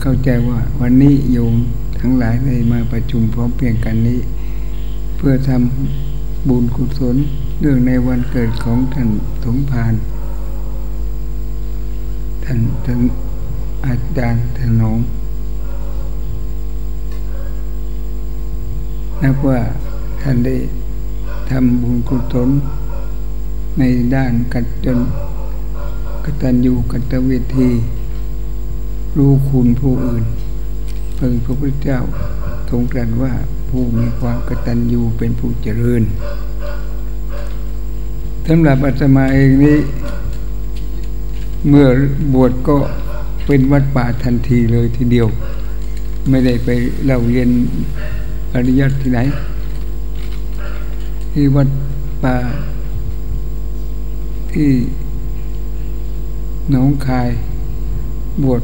เข้าใจว่าวันนี้โยมทั้งหลายได้มาประชุมพร้อมเพียงกันนี้ เพื่อทำบุญกุศลเรื่องในวันเกิดของท่านสมภารท่านท่านอาจารย์ถนอมนับว่าท่านได้ทำบุญกุศลในด้านกัจจนกตัญญูกตเวที รู้คุณผู้อื่นเพิ่งพระพุทธเจ้าทรงตรัสว่าผู้มีความกตัญญูเป็นผู้เจริญสำหรับอาตมาเองนี้ เมื่อบวชก็เป็นวัดป่าทันทีเลยทีเดียว ไม่ได้ไปเล่าเรียนอริยที่ไหน ที่วัดป่าที่หนองคายบวช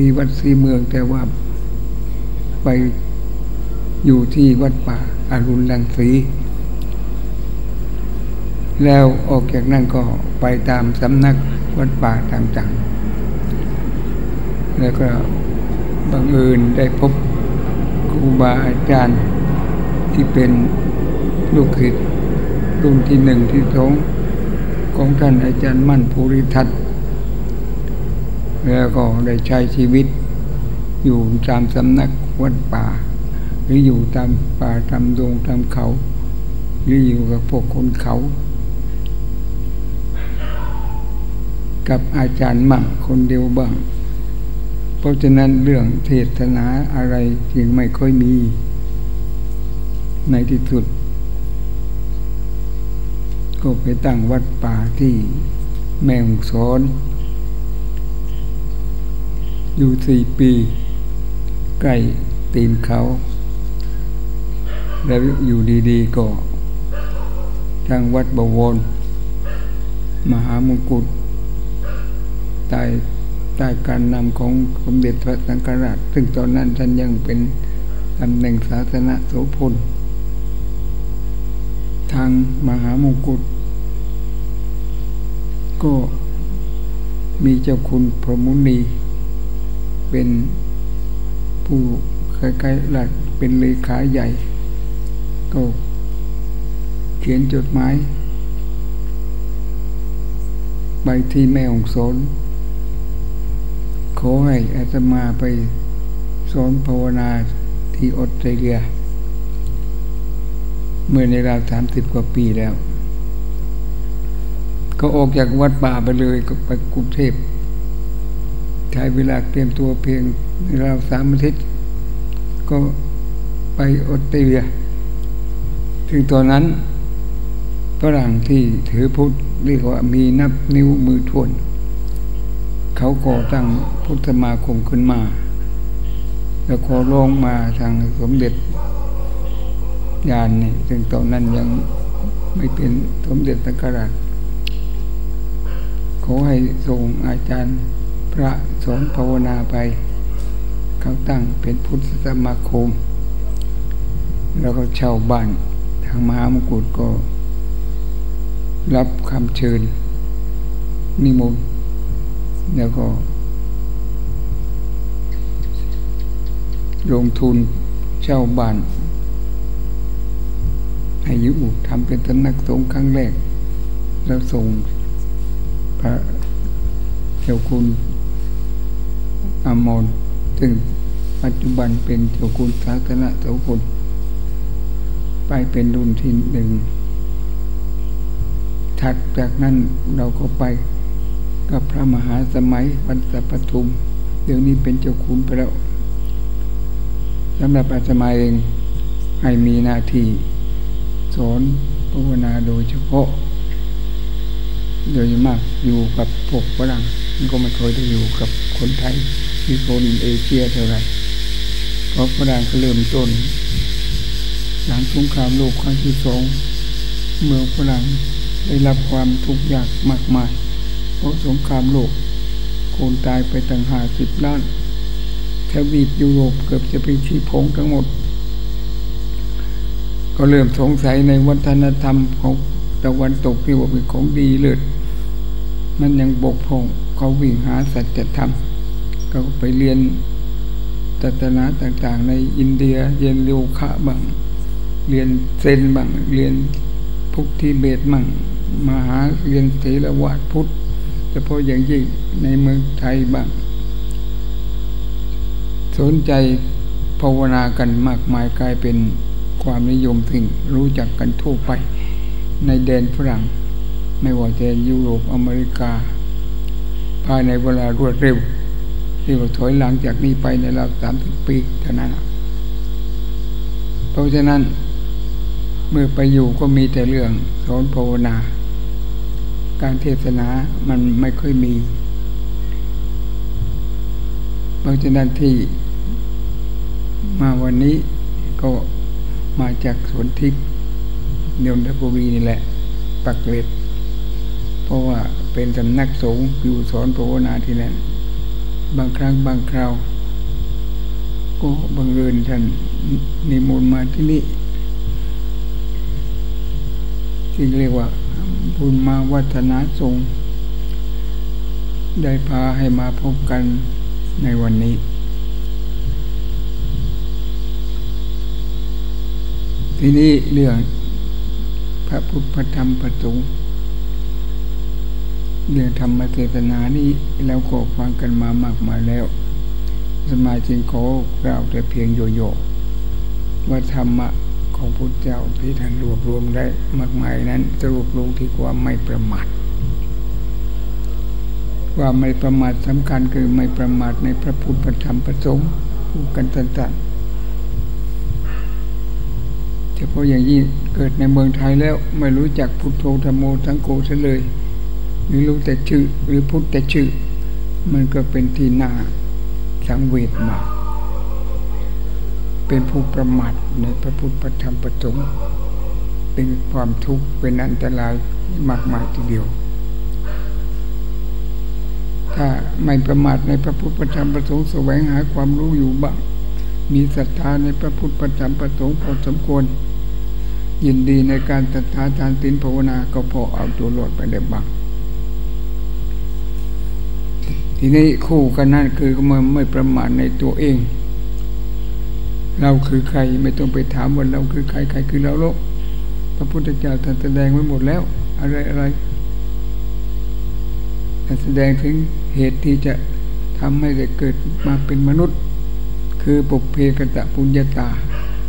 ที่วัดสีเมืองแต่ว่า ไปอยู่ที่วัดป่าอารุณลังสีแล้วออกจากนั่นก็ไปตามสำนักวัดป่าต่างๆ แล้วก็บังเอิญได้พบครูบาอาจารย์ที่เป็นลูกศิษย์รุ่นที่หนึ่งที่สองของท่านอาจารย์มั่นภูริทัตน์ แล้วก็ได้ใช้ชีวิต อยู่ตามสำนักวัดป่า หรืออยู่ตามป่าตามดงตามเขา หรืออยู่กับพวกคนเขา กับอาจารย์มั่งคนเดียวบ้าง เพราะฉะนั้นเรื่องเทศนาอะไรจึงไม่ค่อยมี ในที่สุด ก็ไปตั้งวัดป่าที่แม่งสอน อยู่สี่ปี ใกล้ตีนเขา แล้วอยู่ดีๆก็ทางวัดบวรมหามงกุฎใต้ใต้การนำของสมเด็จพระสังฆราช ซึ่งตอนนั้นท่านยังเป็นตำแหน่งศาสนาโสพลทางมหามงกุฎก็มีเจ้าคุณพรหมุนี เป็นผู้คล้ายๆหลักเป็นเลขาใหญ่ ก็เขียนจดหมายไปที่แม่องสนขอให้อาตมาไปสอนภาวนาที่ออสเตรเลีย เมื่อในราวสามสิบกว่าปีแล้ว ก็ออกจากวัดป่าไปเลยก็ไปกรุงเทพ ใช้เวลาเตรียมตัวเพียงราวสามอาทิตย์ ก็ไปออสเตรเลียถึงตอนนั้นฝรั่งที่ถือพุทธเรียกว่ามีนับนิ้วมือทวน เขาก่อตั้งพุทธสมาคมขึ้นมา แล้วขอร้องมาทางสมเด็จญาณนี่ถึงตอนนั้นยังไม่เป็นสมเด็จสังฆราชขอให้ส่งอาจารย์ พระสอนภาวนาไป เขาตั้งเป็นพุทธสมาคม แล้วก็เช่าบ้านทางมหามกุฏก็ รับคำเชิญ นิมนต์แล้วก็ ลงทุนเช่าบ้าน ให้อยู่ทำเป็นสำนักสงฆ์ครั้งแรก แล้วส่งพระเจ้าคุณ อมรซึ่งปัจจุบันเป็นเจ้าคุณสาธารณโสพลไปเป็นรุ่นที่หนึ่ง ถัดจากนั้นเราก็ไปกับพระมหาสมัยวันสัปทุม เดี๋ยวนี้เป็นเจ้าคุณไปแล้วสำหรับอาตมาเองให้มีหน้าที่สอนภาวนาโดยเฉพาะ โดยมากอยู่กับพวกฝรั่งก็ไม่เคยได้อยู่กับคนไทย หรือคนเอเชียเท่าไหร่เพราะฝรั่งก็เริ่มต้น หลังสงครามโลกครั้งที่สองเมืองฝรั่งได้รับความทุกข์ยากมากมาย เพราะสงครามโลก คนตายไปตั้งหาสิบล้านทวีปยุโรปเกือบจะเป็นชีพงทั้งหมด ก็เริ่มสงสัยในวัฒนธรรมของตะวันตกที่ว่าเป็นของดีเลิศมันยังบกพร่องเขาวิ่งหาสัจธรรม ก็ไปเรียนศาสนาต่างๆ ในอินเดียเรียนโยคะบ้างเรียนเซนบ้างเรียนพุทธิเบตบ้างมาหาเรียนเทรวาทพุทธเฉพาะอย่างยิ่งในเมืองไทยบ้าง สนใจภาวนากันมากมายกลายเป็นความนิยมถึงรู้จักกันทั่วไป ในแดนฝรั่ง ไม่ว่าแดนยุโรปอเมริกา ภายในเวลารวดเร็ว ที่ว่าถอยหลังจากนี้ไปในราวสามสิบปีเท่านั้นเพราะฉะนั้น เมื่อไปอยู่ก็มีแต่เรื่องสอนภาวนา การเทศนามันไม่ค่อยมี เพราะฉะนั้นที่มาวันนี้ก็มาจากสวนทิพย์นนทบุรีนี่แหละ ปักเกร็ด เพราะว่าเป็นสำนักสงฆ์อยู่สอนภาวนาที่นั่น บางครั้งบางคราว ก็บังเอิญท่านนิมนต์มาที่นี่ที่เรียกว่า บุญมาวัฒนาสงได้พาให้มาพบกันในวันนี้ ที่นี้เรื่องพระพุทธธรรมประสงค์ เรื่องธรรมเทศนานี้แล้วก็ฟังกันมามากมายแล้ว สมาชิกขอกล่าวแต่เพียงโยโย่ว่าธรรมะของพุทธเจ้าที่ท่านรวบรวมได้มากมายนั้นสรุปลงที่ความไม่ประมาทว่าไม่ประมาทสำคัญคือไม่ประมาทในพระพุทธธรรมประสงค์พูดกันสั้นๆเฉพาะอย่างยิ่งเกิดในเมืองไทยแล้วไม่รู้จักพุทโธธรรมโมทั้งโกเสียเลย หรือรู้แต่ชื่อหรือพุทธแต่ชื่อ มันก็เป็นที่น่าสังเวชมาก เป็นผู้ประมาทในพระพุทธธรรมประสงค์เป็นความทุกข์เป็นอันตรายมากมายทีเดียว ถ้าไม่ประมาทในพระพุทธธรรมประสงค์แสวงหาความรู้อยู่บ้างมีศรัทธาในพระพุทธธรรมประสงค์พอสมควรยินดีในการศรัทธาทานศีลภาวนาก็พอเอาตัวรอดไปได้บ้าง ทีนี้คู่กันนั่นคือมันไม่ประมาทในตัวเอง เราคือใครไม่ต้องไปถามว่าเราคือใครใครคือเราโลกพระพุทธเจ้าท่านแสดงไว้หมดแล้ว อะไรอะไรท่แสดงถึงเหตุที่จะทำให้ได้เกิดมาเป็นมนุษย์ คือปุเพกตะปุญญาตา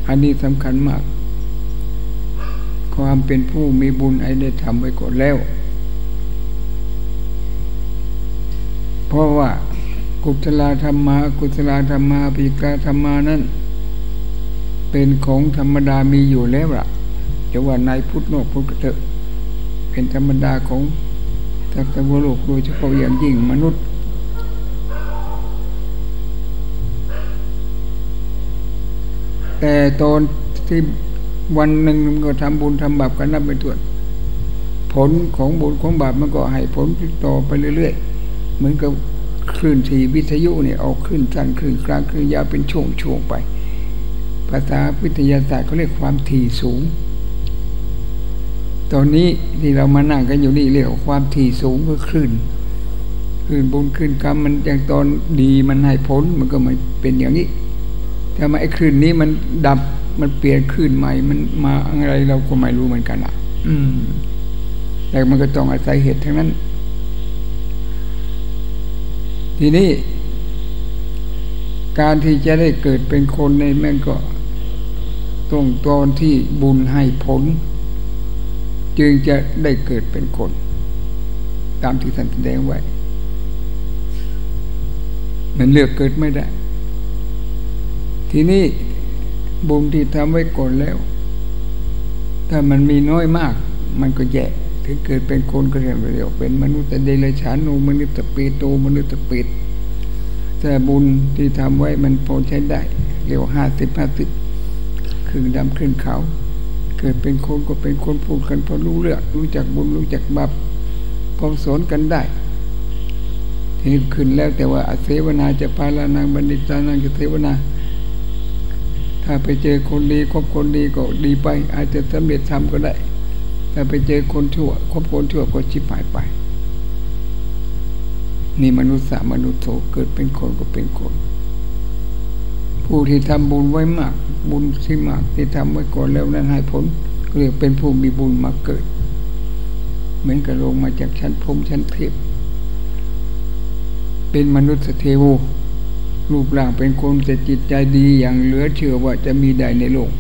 อันนี้สำคัญมาก ความเป็นผู้มีบุญไอ้ได้ทำไว้ก่อนแล้ว เพราะว่ากุศลธรรมากุศลธรรมาปิกาธรรมานั้น เป็นของธรรมดามีอยู่แล้วล่ะจะว่าในพุทธโลกพุทธเถอะเป็นธรรมดาของสัตว์โลกโดยเฉพาะอย่างยิ่งมนุษย์ แต่ตอนที่วันหนึ่งมันก็ทำบุญทำบาปกันนับไปตัวผลของบุญของบาปมันก็ให้ผลติดต่อไปเรื่อยๆ เหมือนกับคลื่นทีวิทยุเนี่ยเอาคลื่นสั้นคลื่นกลางคลื่นยาวเป็นช่วงช่วงไป ภาษาวิทยาศาสตร์เขาเรียกความถี่สูง ตอนนี้ที่เรามานั่งกันอยู่นี่เรียกวความถี่สูงก็คลื่นคลื่นบุญคลื่นกรรมมันอย่างตอนดีมันให้ผลมันก็มันเป็นอย่างนี้ถ้ามาไอ้คลื่นนี้มันดับมันเปลี่ยนคลื่นใหม่มันมาอะไรเราก็ไม่รู้เหมือนกันอะ อืมแต่มันก็ต้องอาศัยเหตุทั้งนั้น ทีนี้การที่จะได้เกิดเป็นคนในแม่ก็ต้องตอนที่บุญให้ผล จึงจะได้เกิดเป็นคน ตามที่ท่านแสดงไว้ มันเลือกเกิดไม่ได้ ทีนี้บุญที่ทำไว้ก่อนแล้ว ถ้ามันมีน้อยมาก มันก็แย่ ถึงเกิดเป็นคนก็เรียกเรียกเป็นมนุษย์แต่เดรัจฉานูมนุษย์ตะปีโตมนุษย์ตะปิดแต่บุญที่ทำไว้มันพอใช้ได้เรียกห้าสิบห้าสิบครึ่งดำครึ่งขา เกิดเป็นคนก็เป็นคนพูดกันพอรู้เรื่องรู้จักบุญรู้จักบาปพอสอนกันได้ทีนี้ขึ้นแล้วแต่ว่าอเสวนาจะพาลานางบัณฑิตานังจะเสวนา ถ้าไปเจอคนดีคบคนดีก็ดีไป อาจจะสำเร็จทำก็ได้ ถ้าไปเจอคนชั่วคบคนชั่วก็ชิบหายไป นี่มนุษย์สามนุษย์โถเกิดเป็นคนก็เป็นคน ผู้ที่ทำบุญไว้มาก บุญที่มากที่ทำไว้ก่อนแล้วนั้นให้ผลเรียกเป็นผู้มีบุญมาเกิด เหมือนกับลงมาจากชั้นพรมชั้นเทพเป็นมนุษย์เทวรูปร่างเป็นคนแต่จิตใจดีอย่างเหลือเชื่อว่าจะมีได้ในโลก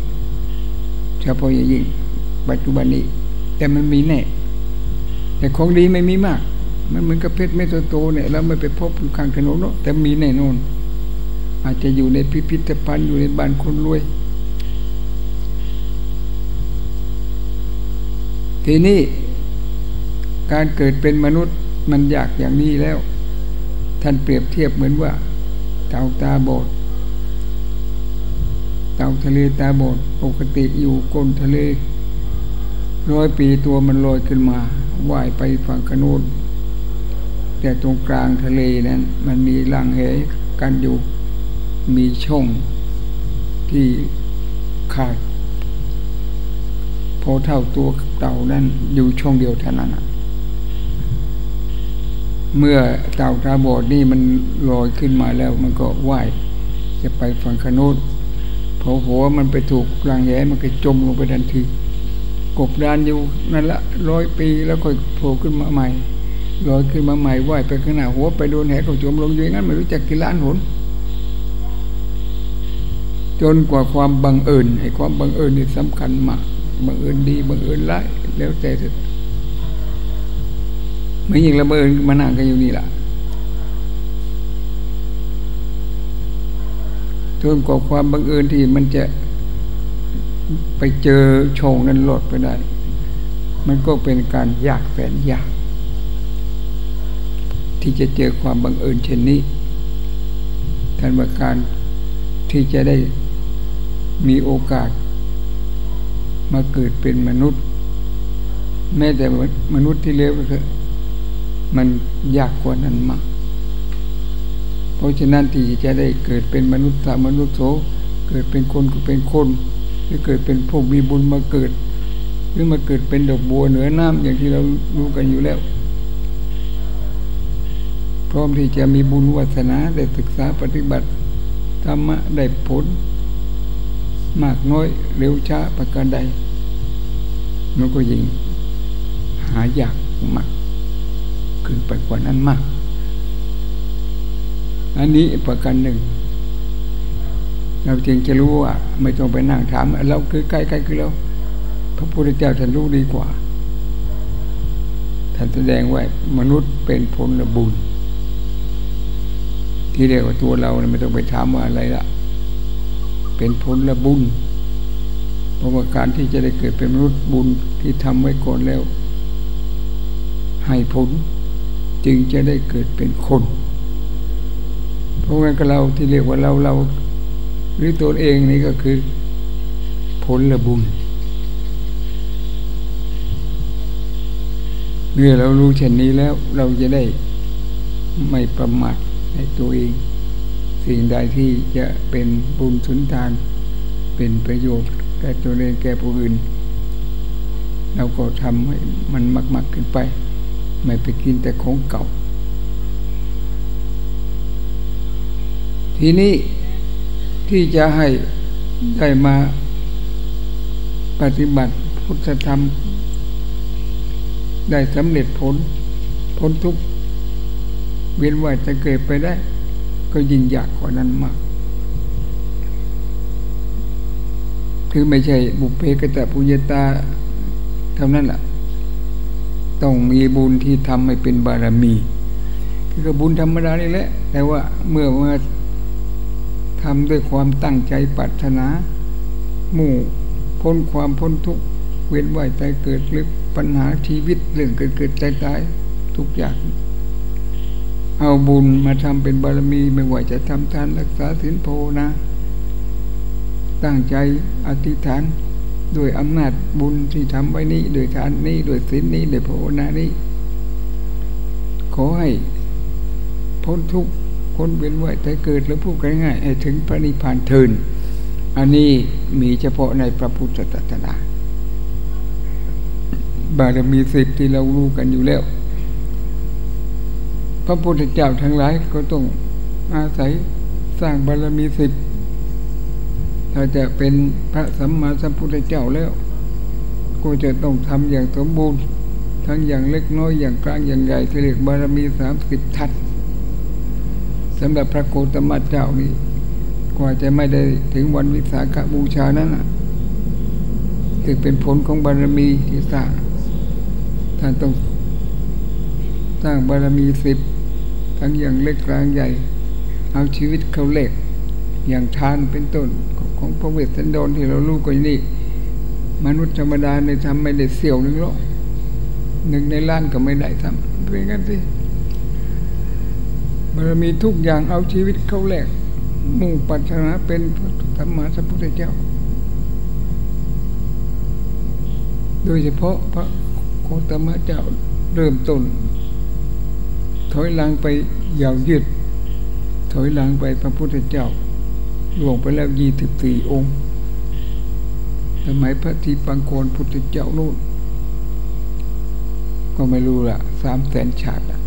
เฉพาะอย่างยิ่งปัจจุบันนี้ แต่มันมีแน่ แต่ของดีไม่มีมาก มันเหมือนกับเพชรเม็ดโตๆเนี่ยเราไม่ไปพบอยู่ข้างถนนเนาะแต่มีแน่นอน อาจจะอยู่ในพิพิธภัณฑ์อยู่ในบ้านคนรวย ทีนี้การเกิดเป็นมนุษย์มันยากอย่างนี้แล้ว ท่านเปรียบเทียบเหมือนว่าเต่าตาบอดเต่าทะเลตาบอดปกติอยู่ก้นทะเล ร้อยปีตัวมันลอยขึ้นมาว่ายไปฝั่งกระโนนแต่ตรงกลางทะเลนั้นมันมีล่างเหกันอยู่ มีช่องที่ขาด พอเท่าตัวเต่านั้นอยู่ช่องเดียวเท่านั้นเมื่อเต่าตาบอดนี่มันลอยขึ้นมาแล้วมันก็ว่ายจะไปฝั่งขนุนพอหัวมันไปถูกกลางแหมันก็จมลงไปทันที กบดานอยู่นั่นละร้อยปีแล้วค่อยโผล่ขึ้นมาใหม่ลอยขึ้นมาใหม่ว่ายไปข้างหน้าหัวไปโดนแหก็จมลงอยู่งั้นไม่รู้จักกี่ล้านหนจนกว่าความบังเอิญไอ้ความบังเอิญนี่สำคัญมากบังเอิญดีบังเอิญร้ายแล้วแต่เถอะไม่ยิ่งละเมินมานั่งกันอยู่นี่ล่ะจนกว่าความบังเอิญที่มันจะ ไปเจอโชงนั้นหลดไปได้ มันก็เป็นการยากแสนยาก ที่จะเจอความบังเอิญเช่นนี้ท่านว่าการที่จะได้มีโอกาส มาเกิดเป็นมนุษย์ แม้แต่มนุษย์ที่เลวก็คือมันยากกว่านั้นมาก เพราะฉะนั้นที่จะได้เกิดเป็นมนุษย์สามนุษย์โสเกิดเป็นคนก็เป็นคน หรือเกิดเป็นพวกมีบุญมาเกิด หรือมาเกิดเป็นดอกบัวเหนือน้ำอย่างที่เรารู้กันอยู่แล้ว พร้อมที่จะมีบุญวาสนาได้ศึกษาปฏิบัติธรรมะได้ผล มากน้อยเร็วช้าประการใดมันก็ยิ่งหายากมากขึ้นไปกว่านั้นมาก อันนี้ประการหนึ่ง เราจึงจะรู้ว่าไม่ต้องไปนั่งถามเราคือใกล้ๆคือเราพระพุทธเจ้าท่านรู้ดีกว่าท่านแสดงว่ามนุษย์เป็นผลบุญ ที่เรียกว่าตัวเราไม่ต้องไปถามว่าอะไรละเป็นผลบุญเพราะว่าการที่จะได้เกิดเป็นมนุษย์บุญที่ทำไว้ก่อนแล้ว ให้ผลจึงจะได้เกิดเป็นคน เพราะงั้นก็เราที่เรียกว่าเราเรา หรือตัวเองนี่ก็คือผลละบุญเมื่อเรารู้เช่นนี้แล้วเราจะได้ไม่ประมาทในตัวเอง สิ่งใดที่จะเป็นบุญสุนทาน เป็นประโยชน์แก่ตัวเองแก่ผู้อื่น เราก็ทำให้มันมากๆขึ้นไป ไม่ไปกินแต่ของเก่า ทีนี้ ที่จะให้ได้มาปฏิบัติพุทธธรรม ได้สำเร็จผลพ้นทุกเวียนว่ายจะเกิดไปได้ ก็ยิ่งยากกว่านั้นมาก คือไม่ใช่บุพเพกตะปุญตาเท่านั้นแหละต้องมีบุญที่ทำให้เป็นบารมี คือบุญธรรมดานี่แหละ แต่ว่าเมื่อมา ทำด้วยความตั้งใจปรารถนา หมู่พ้นความพ้นทุกข์เว้นไหวใจเกิดลึกปัญหาชีวิตเรื่องเกิดเกิดใจตายทุกอย่าง เอาบุญมาทำเป็นบารมีไม่ว่าจะทำทานรักษาศีลโพนะตั้งใจอธิษฐานด้วยอำนาจบุญที่ทำไว้นี้โดยทานนี้โดยศีลนี้โดยภาวนานี้ ขอให้พ้นทุกข์ พ้นเวียนว่ายแต่เกิดแล้วพูดง่ายๆให้ถึงพระนิพพานเทินอันนี้มีเฉพาะในพระพุทธศาสนาบารมีสิบที่เรารู้กันอยู่แล้ว พระพุทธเจ้าทั้งหลายก็ต้องอาศัยสร้างบารมีสิบถ้าจะเป็นพระสัมมาสัมพุทธเจ้าแล้ว ก็จะต้องทำอย่างสมบูรณ์ ทั้งอย่างเล็กน้อยอย่างกลางอย่างใหญ่เรียกบารมีสามสิบทัศ สำหรับพระโกตมะเจ้านี่กว่าจะไม่ได้ถึงวันวิสาขบูชานั้นถือเป็นผลของบารมีที่สร้างท่านต้องสร้างบารมีสิบทั้งอย่างเล็กกลางใหญ่ เอาชีวิตเขาเล็ก อย่างทานเป็นต้นของพระเวสสันดรที่เรารู้กันนี่ มนุษย์ธรรมดาในทำไม่ได้เสี่ยวหนึ่งหรอกหนึ่งในล้านก็ไม่ได้ทำเป็นกันสิ บารมีทุกอย่างเอาชีวิตเขาแลกมุ่งปัจนาเป็นธรรมะสัพพุทธเจ้า โดยเฉพาะพระโคตมะเจ้าเริ่มต้น ถอยหลังไปยาวยืด ถอยหลังไปพระพุทธเจ้าลวงไปแล้วยี่สิบสี่องค์สมัยพระทีปังโคนพุทธเจ้านู่นก็ไม่รู้ละสามแสนชาติอะ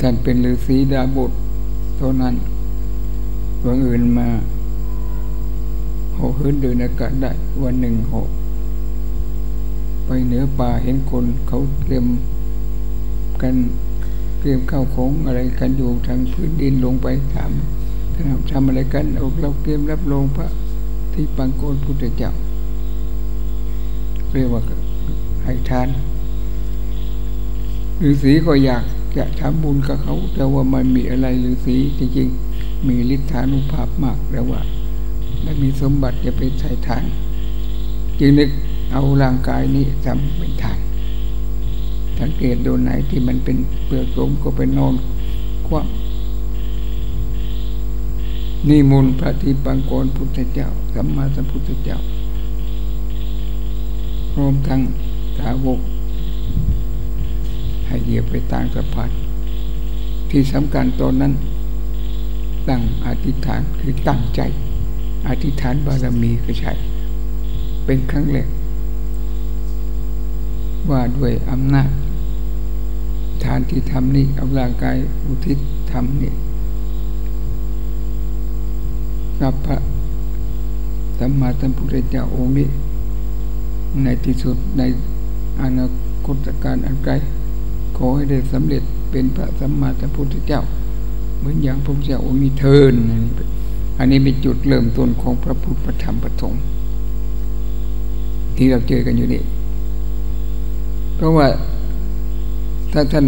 ท่านเป็นฤาษีดาบทเท่านั้นวันอื่นมาหกขึ้นเดินอากาศได้วันหนึ่งหกไปเหนือป่าเห็นคนเขาเตรียมกันเตรียมข้าวของอะไรกันอยู่ทางพื้นดินลงไปถามท่านทำอะไรกันอกเราเตรียมรับรองพระที่ปังโกนพุทธเจ้าเรียกว่าให้ทานฤาษีก็อยาก จะทำบุญกับเขา แต่ว่ามันมีอะไรฤาษีจริงๆมีฤทธานุภาพมากแล้วว่า และมีสมบัติจะไปใส่ทาน จึงนึกเอาร่างกายนี้ทำเป็นทานสังเกตดูไหนที่มันเป็นเปลือกลมก็ไปนอนคว่ำนี่มูลพระทิปังกรพุทธเจ้าสัมมาสัมพุทธเจ้ารวมทั้งสาวก ให้เหยียบไปตามสะพานที่สำคัญตอนนั้น ตั้งอธิษฐานคือตั้งใจ อธิษฐานบารมีก็ใช่เป็นครั้งแรกว่าด้วยอำนาจ ทานที่ทำนี่เอาร่างกายอุทิศทำนี่กับพระสัมมาสัมพุทธเจ้าองค์นี้ในที่สุดในอนาคตการอันไกล ขอให้ได้สำเร็จเป็นพระสัมมาสัมพุทธเจ้า เหมือนอย่างพระเจ้าองค์นี้เทินอันนี้เป็นจุดเริ่มต้นของพระพุทธธรรมประสงค์ที่เราเจอกันอยู่นี่เพราะว่าถ้าท่าน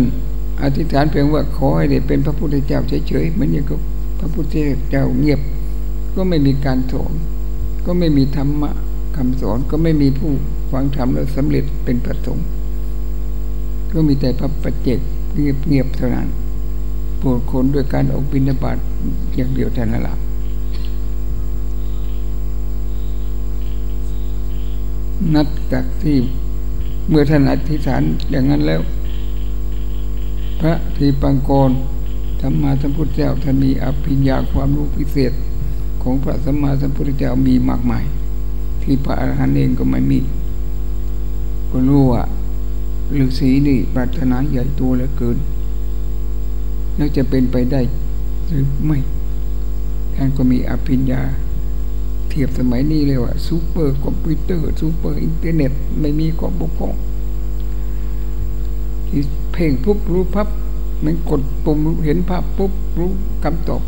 อธิษฐานเพียงว่าขอให้ได้เป็นพระพุทธเจ้าเฉยๆเหมือนอย่างกับพระพุทธเจ้าเงียบ ก็ไม่มีการสอนก็ไม่มีธรรมะคำสอนก็ไม่มีผู้ฟังธรรมแล้วสำเร็จเป็นประสงค์ ก็มีแต่พระปัจเจกเงียบๆเท่านั้นโปรดคนด้วยการออกบิณฑบาตอย่างเดียวแต่นั้นละนัดจากที่เมื่อท่านอธิษฐานอย่างนั้นแล้ว พระทีปังกรสัมมาสัมพุทธเจ้าท่านมีอภิญญาความรู้พิเศษของพระสัมมาสัมพุทธเจ้ามีมากมาย ที่พระอรหันต์เองก็ไม่มีก็รู้ว่า ฤาษีนี่ปรารถนาใหญ่ตัวเหลือเกิน แล้วจะเป็นไปได้หรือไม่ ท่านก็มีอภิญญา เทียบสมัยนี้เลยว่าซูเปอร์คอมพิวเตอร์ซูเปอร์อินเทอร์เน็ต ไม่มีข้อบกพร่องเพ่งปุ๊บรู้พับมันกดปุ่มเห็นภาพปุ๊บรู้คำตอบ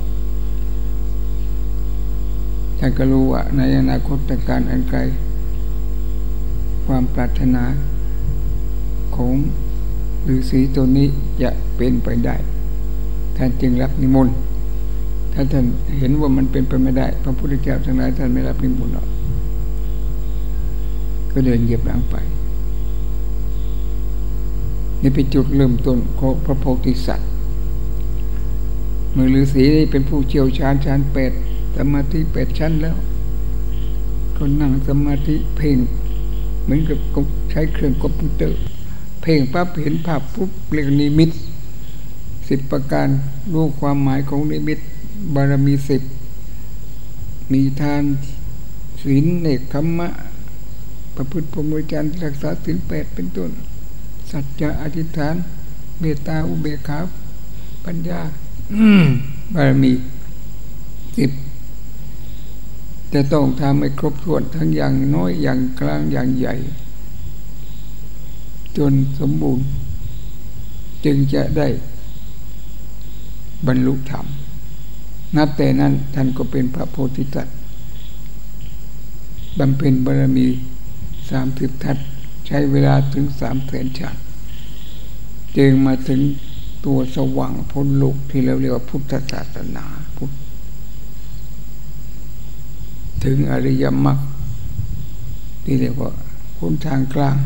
ท่านก็รู้ว่าในอนาคตการอันไกล ความปรารถนา ของฤาษีตัวนี้จะเป็นไปได้ ท่านจึงรับนิมนต์ถ้าท่านเห็นว่ามันเป็นไปไม่ได้ พระพุทธเจ้าทั้งหลายท่านไม่รับนิมนต์หรอกก็เดินเหยียบหลังไป นี่เป็นจุดเริ่มต้นของพระโพธิสัตว์มือฤาษีนี่เป็นผู้เชี่ยวชาญชาญเป็ดสมาธิแปดชั้นแล้วก็นั่งสมาธิเพ่งเหมือนกับใช้เครื่องคอมพิวเตอร์ เพ่งปั๊บเห็นภาพปุ๊บเรียกนิมิตสิบประการรู้ความหมายของนิมิตบารมีสิบมีทานศีลเนกธรรมะประพฤติพรหมจรรย์รักษาศีลแปดเป็นต้น สัจจะอธิษฐาน เมตตาอุเบกขาปัญญาบารมีสิบจะต้องทำให้ครบถ้วนทั้งอย่างน้อยอย่างกลางอย่างใหญ่ จนสมบูรณ์ จึงจะได้บรรลุธรรม นับแต่นั้นท่านก็เป็นพระโพธิสัตว์บำเพ็ญบารมีสามสิบทัศใช้เวลาถึงสามแสนชาติจึงมาถึงตัวสว่างพ้นลุกที่เราเรียกว่าพุทธศาสนาพุทธถึงอริยมรรคที่เรียกว่าคุนทางกลาง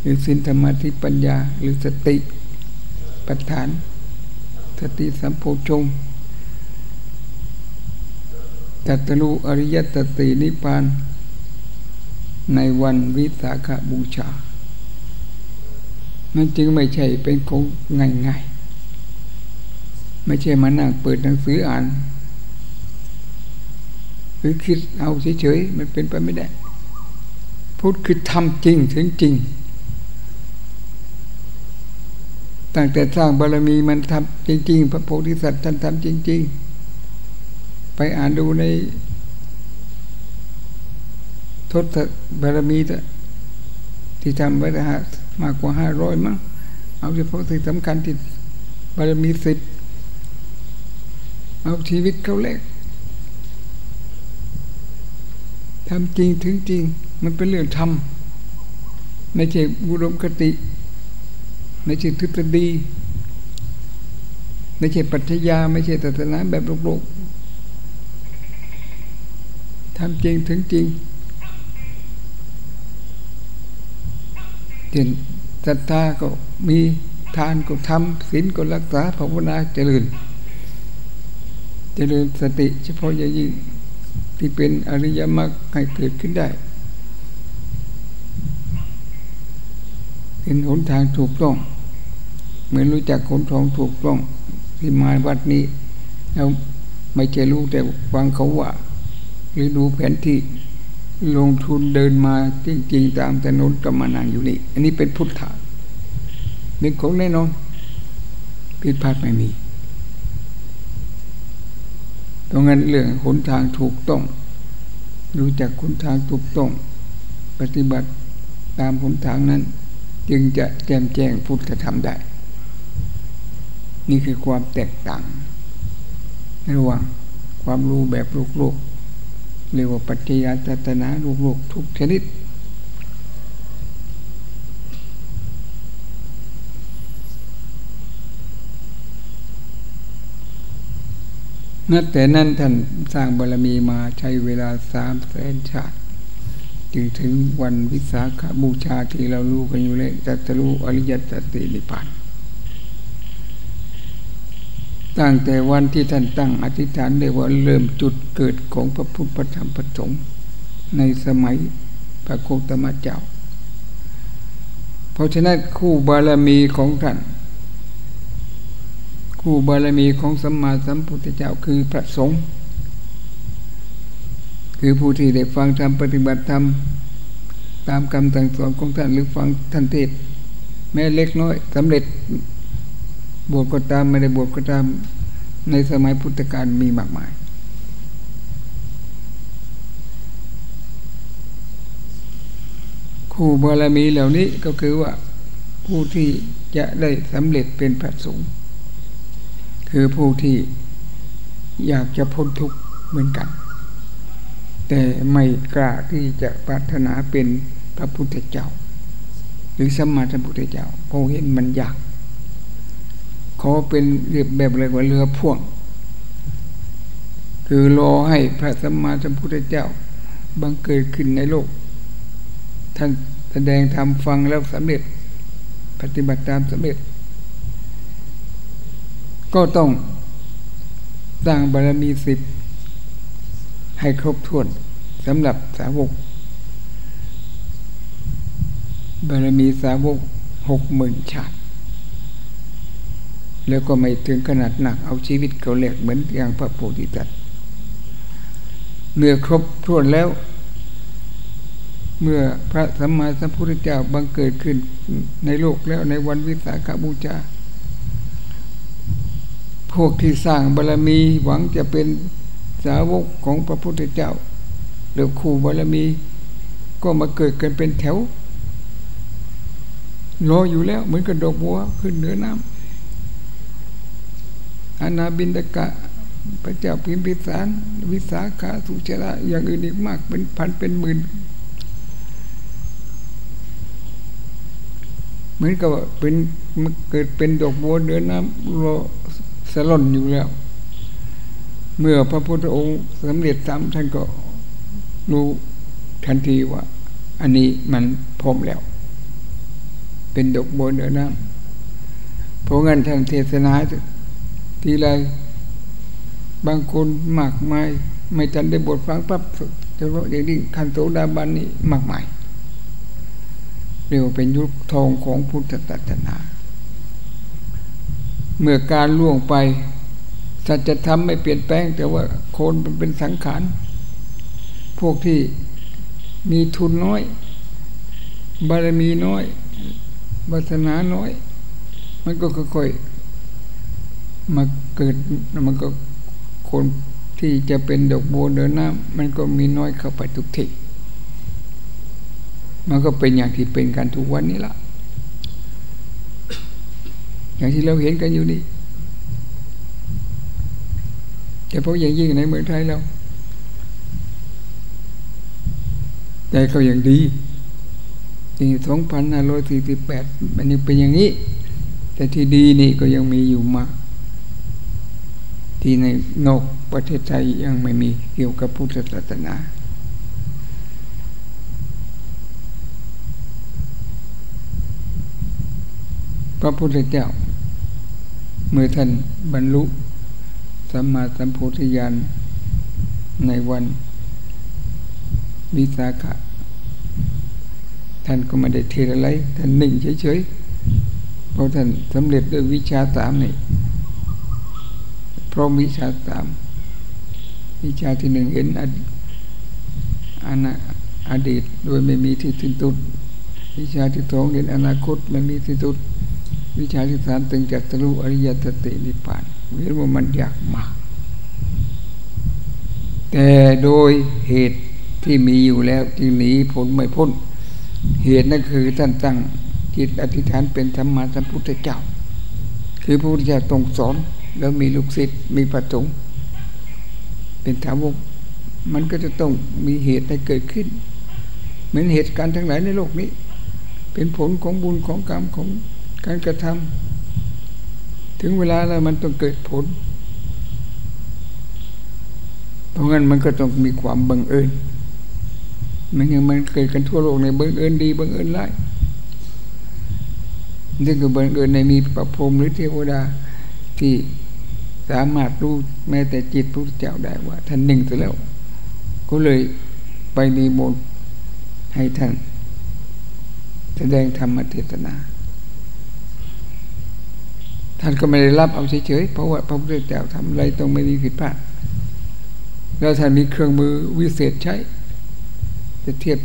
หรือสินธรรมทิปัญญา หรือสติปัฏฐาน สติสัมโพชงตัตรูอริยตตินิพาน ในวันวิสาขบูชา มันจึงไม่ใช่เป็นของง่ายๆ ไม่ใช่มานั่งเปิดหนังสืออ่าน หรือคิดเอาเฉยๆ มันเป็นไปไม่ได้พูดคือทำจริงถึงจริง ตั้งแต่สร้างบารมีมันทำจริง ๆ พระโพธิสัตว์ท่านทำจริง ๆ ไปอ่านดูใน ทศบารมีที่ทำไว้มากกว่าห้าร้อยมั้งเอาเฉพาะสิ่งสำคัญที่บารมีสิบเอาชีวิตเขาแลกทำจริงถึงจริง มันเป็นเรื่องทำไม่ใช่บุรมคติ ไม่ใช่ทฤษฎีไม่ใช่ปัจจยาไม่ใช่ศาสนาแบบโลกๆทำจริงถึงจริงเห็นศรัทธาก็มีทานก็ทำศีลก็รักษาภาวนาเจริญ เจริญสติเฉพาะอย่างยิ่งที่เป็นอริยมรรคให้เกิดขึ้นได้เห็นหนทางถูกต้อง เหมือนรู้จักหนทางถูกต้องที่มาวัดนี้ แล้วไม่ใช่รู้แต่ฟังเขาว่า หรือดูแผนที่ลงทุนเดินมาจริงๆ ตามถนนก็มานั่งอยู่นี่ อันนี้เป็นพุทธะเป็นของแน่นอนผิดพลาดไม่มีตรงนั้นเรื่องหนทางถูกต้อง รู้จักหนทางถูกต้อง ปฏิบัติตามหนทางนั้น จึงจะแจ่มแจ้งพุทธธรรมได้ นี่คือความแตกต่างระหว่างความรู้แบบโลกโลกเรียกว่าปัจจยตตนาโลกโลกทุกชนิด นับแต่นั้นท่านสร้างบารมีมาใช้เวลาสามแสนชาติ จึงถึงวันวิสาขบูชาที่เรารู้กันอยู่เลยจัตรู้อริยสัจตินิพพาน ตั้งแต่วันที่ท่านตั้งอธิษฐานได้ว่าเริ่มจุดเกิดของพระพุทธธรรมประสงค์ในสมัยพระโคตมเจ้า เพราะฉะนั้นคู่บารมีของท่าน คู่บารมีของสัมมาสัมพุทธเจ้าคือพระสงฆ์คือผู้ที่ได้ฟังธรรมปฏิบัติธรรมตามคำสั่งสอนของท่านหรือฟังท่านเทศแม้เล็กน้อยสำเร็จ บวชก็ตามไม่ได้บวชก็ตามในสมัยพุทธกาลมีมากมาย คู่บารมีเหล่านี้ก็คือว่าผู้ที่จะได้สำเร็จเป็นพระสงฆ์คือผู้ที่อยากจะพ้นทุกข์เหมือนกัน แต่ไม่กล้าที่จะปรารถนาเป็นพระพุทธเจ้า หรือสมมาสัมพุทธเจ้าเพราะเห็นมันยาก ขอเป็นเรียบแบบอะไรว่าเรือพ่วง คือรอให้พระสัมมาสัมพุทธเจ้าบังเกิดขึ้นในโลก ท่านแสดงธรรมฟังแล้วสำเร็จ ปฏิบัติตามสำเร็จ ก็ต้องสร้างบารมีสิบให้ครบถ้วนสำหรับสาวก บารมีสาวกหกหมื่นชาติ แล้วก็ไม่ถึงขนาดหนักเอาชีวิตเขาแหลกเหมือนอย่างพระโพธิสัตว์เมื่อครบถ้วนแล้ว เมื่อพระสัมมาสัมพุทธเจ้าบังเกิดขึ้นในโลกแล้วในวันวิสาขบูชาพวกที่สร้างบารมีหวังจะเป็นสาวกของพระพุทธเจ้า หรือครูบารมี ก็มาเกิดกันเป็นแถวรออยู่แล้วเหมือนกับดอกบัวขึ้นเหนือน้ำ อานาบินตกะ พระเจ้าพิมพิสาร วิสาขาสุชระอย่างอื่นอีกมากเป็นพันเป็นหมื่น เหมือนกับเป็นเกิดเป็นดอกบัวเหนือน้ำรอสลอนอยู่แล้ว เมื่อพระพุทธองค์สำเร็จสามท่านก็รู้ทันทีว่า อันนี้มันพร้อมแล้ว เป็นดอกบัวเหนือน้ำเพราะงั้นท่านเทศนา ทีไรบางคนหมากมายไม่ทันได้บทฟังปั๊บจะรู้อย่างนี้ขันโสดาบันนี่มากมายเรียกว่าเป็นยุคทองของพุทธศาสนา เมื่อการล่วงไปสัจธรรมไม่เปลี่ยนแปลง แต่ว่าโคนมันเป็นสังขารพวกที่มีทุนน้อย บารมีน้อยวาสนาน้อย มันก็ค่อยๆ มาเกิดมันก็คนที่จะเป็นดอกบัวเดินน้ำมันก็มีน้อยเข้าไปทุกทีมันก็เป็นอย่างที่เป็นกันทุกวันนี้ละอย่างที่เราเห็นกันอยู่นี่แต่เพราะอย่างยิ่งในเมืองไทยเราใจเขาอย่างดีปีสองพันห้าร้อยสี่สิบแปดมันยังเป็นอย่างนี้ แต่ที่ดีนี่ก็ยังมีอยู่มาก ที่ในนอกประเทศไทยยังไม่มีเกี่ยวกับพุทธศาสนา พระพุทธเจ้า เมื่อท่านบรรลุสัมมาสัมโพธิญาณในวันวิสาขะท่านก็ไม่ได้เทอะไร ท่านนิ่งเฉยๆเพราะท่านสำเร็จด้วยวิชาสามนี่ ราะวิชาสามวิชาที่หนึ่งเห็นอนาอดีตโดยไม่มีที่สิ้นสุด วิชาที่สองเห็นอนาคตไม่มีที่สุด วิชาที่สามตึงจัตรู้อริยสัจนิพพานเห็นว่ามันยากมาก แต่โดยเหตุที่มีอยู่แล้วจึงหนีผลไม่พ้น เหตุนั่นคือท่านตั้งจิตอธิษฐานเป็นธรรมาสัมพุทธเจ้า คือพระพุทธเจ้าตรงสอน แล้วมีลูกศิษย์มีประสงค์เป็นถาวกมันก็จะต้องมีเหตุให้เกิดขึ้น เหมือนเหตุการณ์ทั้งหลายในโลกนี้ เป็นผลของบุญของกรรมของการกระทำถึงเวลาแล้วมันต้องเกิดผล เพราะงั้นมันก็ต้องมีความบังเอิญมันยังมันเกิดกันทั่วโลกในบังเอิญดีบังเอิญร้ายนี่คือบังเอิญในมีประพรมหรือเทวดาที่ สามารถรู้แม้แต่จิตพระเจ้าได้ว่า ท่านหนึ่งเสแล้ว ก็เลยไปนิมนต์ให้ท่าน แสดงธรรมเทศนา ท่านก็ไม่ได้รับเอาเฉยๆเพราะว่าพระพุทธเจ้าทำอะไรต้องไม่มีผิดพลาดแล้วท่านมีเครื่องมือวิเศษใช้ จะเทียบ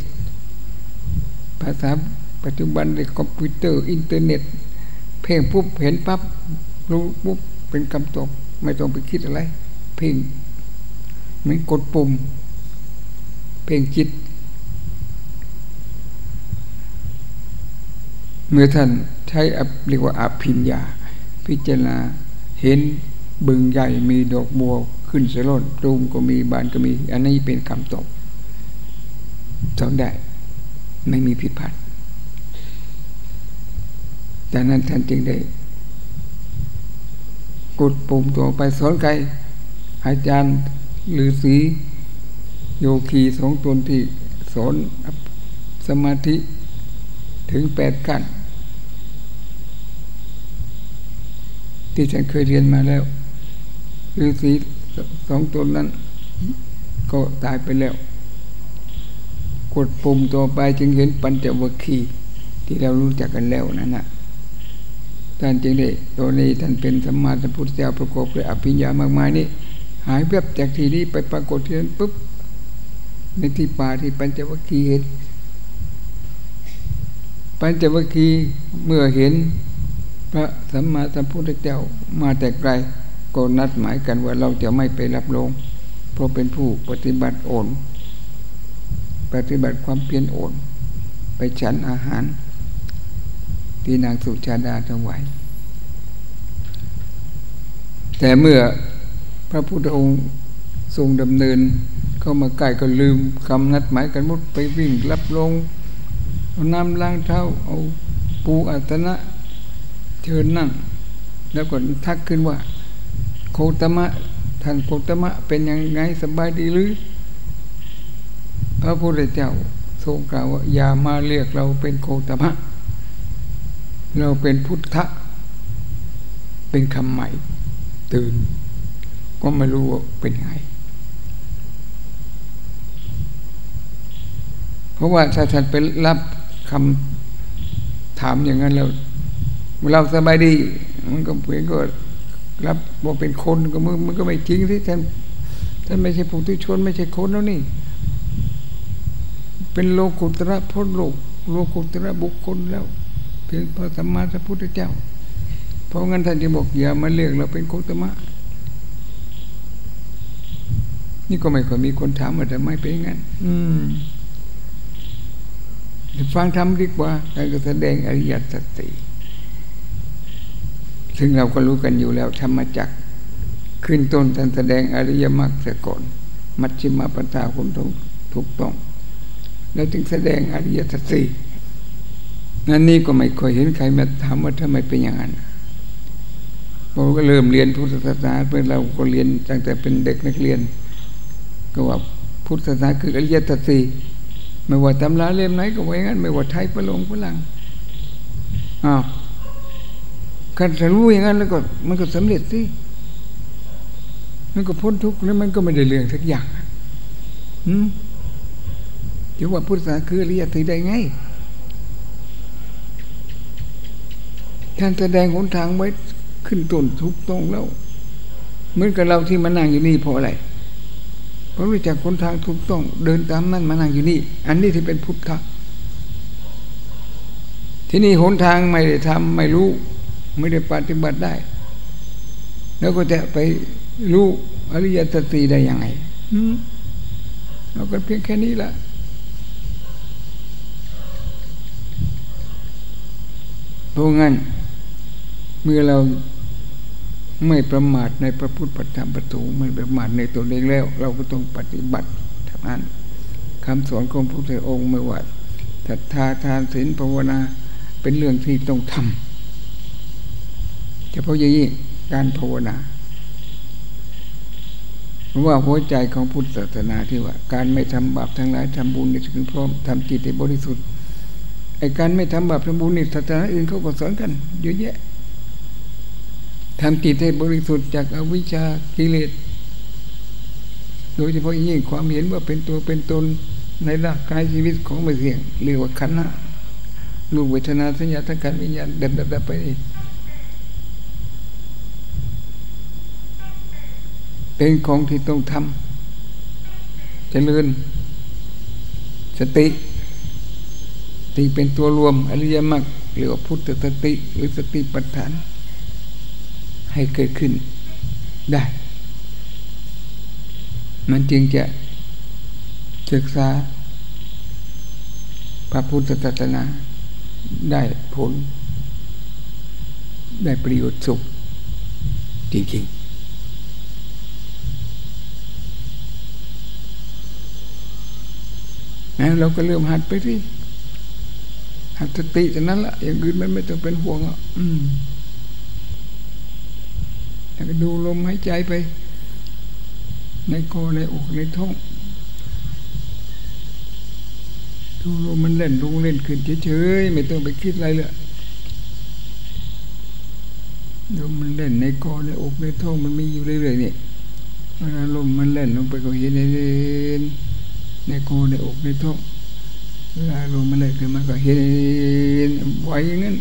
ภาษาปัจจุบันในคอมพิวเตอร์อินเทอร์เน็ต เพ่งปุ๊บเห็นปั๊บรู้ปุ๊บเป็นคำตอบ ไม่ต้องไปคิดอะไร เพ่งเหมือนกดปุ่ม เพ่งจิต เมื่อท่านใช้เรียกว่าอภิญญา พิจารณาเห็นบึงใหญ่มีดอกบัวขึ้นสลดตูมก็มีบานก็มี อันนี้เป็นคำตอบสอนได้ ไม่มีผิดพลาดแต่นั้นท่านจึงได้ กดปุ่มตัวไปสอนไกอาจารย์หรือสีโยคีสองตนที่สอนสมาธิถึงแปดกันที่ฉันเคยเรียนมาแล้วฤาษีสองตนนั้นก็ก็ตายไปแล้ว กดปุ่มต่อไปจึงเห็นปัญจวัคคีย์ที่เรารู้จักกันแล้วนั่นนะ ท่านจึงได้ตัวนี้ท่านเป็นสมมาสัมพุทธเจ้าประกอบด้วยอภิญญามากมายนี้ หายแวบจากที่นี้ไปปรากฏที่นั้นปุ๊บในที่ป่าที่ปัญจวัคคีย์เห็นปัญจวัคคีย์เมื่อเห็น พระสัมมาสัมพุทธเจ้ามาแต่ไกลก็นัดหมายกันว่าเราจะไม่ไปรับรองเพราะเป็นผู้ปฏิบัติโอน ปฏิบัติความเพียรโอน ไปฉันอาหาร ที่นางสุชาดาถวายแต่เมื่อพระพุทธองค์ทรงดำเนิน เข้ามาใกล้ก็ลืมคำนัดหมายกันมุดไปวิ่งรับลงเอาน้ำล้างเท้าเอาปูอัตนะเชิญนั่ง แล้วก็ทักขึ้นว่า โคตมะท่านโคตมะเป็นยังไงสบายดีหรือ พระพุทธเจ้าทรงกล่าวว่าอย่ามาเรียกเราเป็นโคตมะ เราเป็นพุทธะ เป็นคำใหม่ ตื่น ก็ไม่รู้ว่าเป็นไง เพราะว่าถ้าท่านไปรับคำถามอย่างนั้นแล้วเราสบายดี มันก็เพื่อนก็รับว่าเป็นคนก็มึงมันก็ไม่จริงที่ท่านท่านไม่ใช่ผู้ทุชน ไม่ใช่คนแล้วนี่ เป็นโลกุตระพ้นโลกโลกุตระบุคคลแล้ว เป็นพระสัมมาสัมพุทธเจ้า เพราะงั้นท่านจะบอกอย่ามาเรียกเราเป็นโคตมะ นี่ก็ไม่ค่อยมีคนถามว่าทำไมเป็นงั้น อืมฟังธรรมดีกว่าการแสดงอริยสัจสี่ซึ่งเราก็รู้กันอยู่แล้วธรรมจักขึ้นต้นท่านแสดงอริยมรรคเสียก่อน มัชฌิมาปัญญาคนตรงถูกต้อง แล้วจึงแสดงอริยสัจสี่ นั่นนี่ก็ไม่ค่อยเห็นใครมาถามว่าทำไมเป็นอย่างนั้นเราก็เริ่มเรียนพุทธศาสนาเพื่อเราก็เรียนตั้งแต่เป็นเด็กนักเรียน ก็ว่าพุทธศาสนาคืออริยสัจสี่ไม่ว่าตำราเล่มไหนก็ว่าอย่างนั้น ไม่ว่าไทยฝรั่งฝรั่งอ้าวการรู้อย่างนั้นแล้วก็มันก็สำเร็จสิมันก็พ้นทุกข์แล้วมันก็ไม่ได้เรื่องสักอย่างอืมจะว่าพุทธศาสนาคืออริยสัจได้ไง ท่านแสดงหนทางไว้ขึ้นต้นทุกตรงแล้วเหมือนกับเราที่มานั่งอยู่นี่เพราะอะไรเพราะรู้จักคนทางถูกต้อง เดินตามนั่นมานั่งอยู่นี่ อันนี้ที่เป็นพุทธะที่นี่หนทางไม่ได้ทำไม่รู้ ไม่ได้ปฏิบัติได้ แล้วก็จะไปรู้อริยสัจสี่ได้ยังไงเราก็เพียงแค่นี้ละเพราะงั้น เมื่อเราไม่ประมาทในพระพุทธปธรรมประตูไม่ประมาทในตัวเองแล้ว เราก็ต้องปฏิบัติทางนั้นคำสอนของพระพุทธองค์ไม่ว่าศรัทธาทานศีลภาวนาเป็นเรื่องที่ต้องทำเฉพาะอย่างยิ่งการภาวนาเพราะว่าหัวใจของพุทธศาสนาที่ว่า การไม่ทำบาปทั้งหลายทำบุญในถึงพร้อมทำจิตให้บริสุทธิ์ไอ้การไม่ทำบาปทำบุญนี่ศาสนาอื่นเขาก็สอนกันเยอะแยะ ทำจิตให้บริสุทธิ์จากอวิชชากิเลส โดยเฉพาะยิ่งความเห็นว่าเป็นตัวเป็นตนในร่างกายชีวิตของไม่เสี่ยงเรียกว่าขันธ์ลูกเวทนาสัญญาทั้งการวิญญาณเดินดับไปเป็นของที่ต้องทำเจริญ สติที่เป็นตัวรวมอริยมรรคหรือว่าพุทธสติหรือสติปัฏฐาน ให้เกิดขึ้นได้ มันจึงจะศึกษา พระพุทธศาสนาได้ผล ได้ประโยชน์สุข จริง ๆนะเราก็เริ่มหัดไปที่หัดสติจากนั้นละอย่างอื่นมันไม่ต้องเป็นห่วงอะอืม ดูลมหายใจไป ในคอในอกในท้อง ดูลมมันเล่นลงเล่นขึ้นเฉยๆไม่ต้องไปคิดอะไรเลยดูมันเล่นในคอในอกในท้องมันมีอยู่เรื่อยๆนี่เวลาลมมันเล่นลงไปก็เห็นเห็นในโกในอกในท้องเวลาลมมันเล่นขึ้นมาก็เห็นไหวอย่างนั้น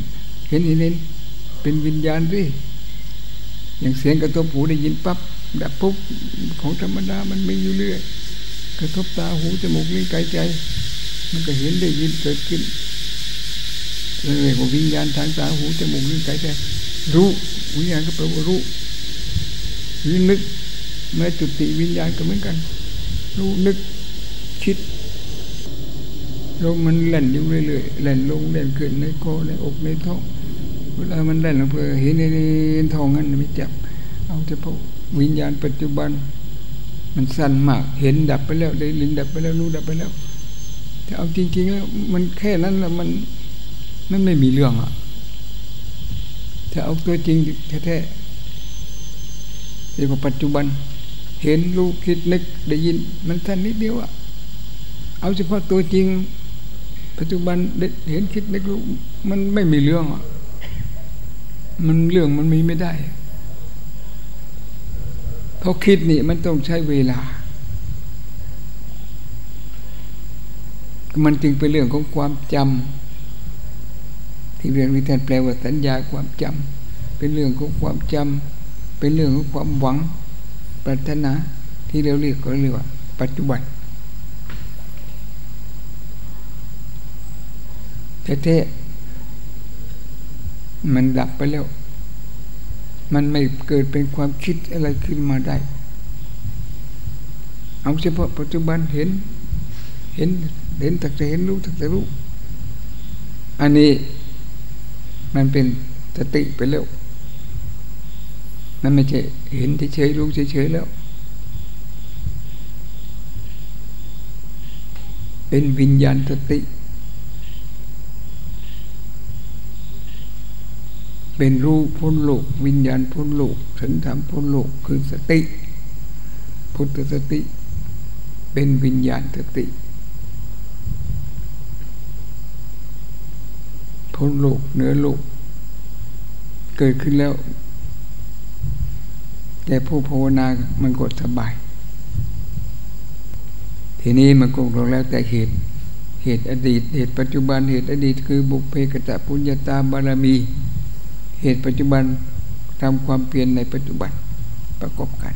เห็นเห็นเห็นเป็นวิญญาณดิ อย่างเสียงกระทบหูได้ยินปั๊บดับปุ๊บของธรรมดามันมีอยู่เรื่อยกระทบตาหูจมูกลิ้นกายใจ มันก็เห็นได้ยินเกิดขึ้นเลยว่าวิญญาณทางตาหูจมูกลิ้นกายใจรู้วิญญาณก็แปลว่ารู้วินึกเมื่อจุติวิญญาณก็เหมือนกัน รู้นึกคิดลมมันเล่นอยู่เรื่อยๆเล่นลงเล่นขึ้นในคอในอกในท้อง เวลามันเล่นลงไปเห็นในทองนั้นไม่จับ เอาเฉพาะวิญญาณปัจจุบัน มันสั้นมาก เห็นดับไปแล้วได้ลินดับไปแล้วรู้ดับไปแล้วแต่เอาจริง ๆ แล้ว มันแค่นั้นแหละมันมันไม่มีเรื่องอะถ้าเอาตัวจริงแท้ๆเรียกว่าปัจจุบัน เห็นรู้คิดนึกได้ยิน มันสั้นนิดเดียวอะเอาเฉพาะตัวจริง ปัจจุบันเห็นคิดนึกรู้มันไม่มีเรื่องอะ มันเรื่องมันมีไม่ได้ เพราะคิดนี่มันต้องใช้เวลา มันจึงเป็นเรื่องของความจำที่เรียนวิทยาแปลว่าสัญญาความจำเป็นเรื่องของความจำเป็นเรื่องของความหวังปรารถนาที่เราเรียกก็เรียกว่า ปัจจุบันแท้ๆ มันดับไปแล้ว มันไม่เกิดเป็นความคิดอะไรขึ้นมาได้ เอาเฉพาะปัจจุบันเห็น เห็นเห็นแต่จะเห็นรู้แต่จะรู้ อันนี้มันเป็นสติไปแล้วมันไม่ใช่เห็นเฉยๆรู้เฉยๆแล้ว เป็นวิญญาณสติ เป็นรูปพ้นโลกวิญญาณพ้นโลกถึงธรรมพ้นโลกคือสติ พุทธสติ เป็นวิญญาณสติพ้นโลกเหนือโลก เกิดขึ้นแล้ว แต่ผู้ภาวนามันกดสบาย ทีนี้มันก็ลงแล้วแต่เหตุเหตุอดีต เหตุปัจจุบันเหตุอดีตคือบุพเพกตะปุญญาตาบารมี เหตุปัจจุบันทำความเปลี่ยนในปัจจุบันประกอบกัน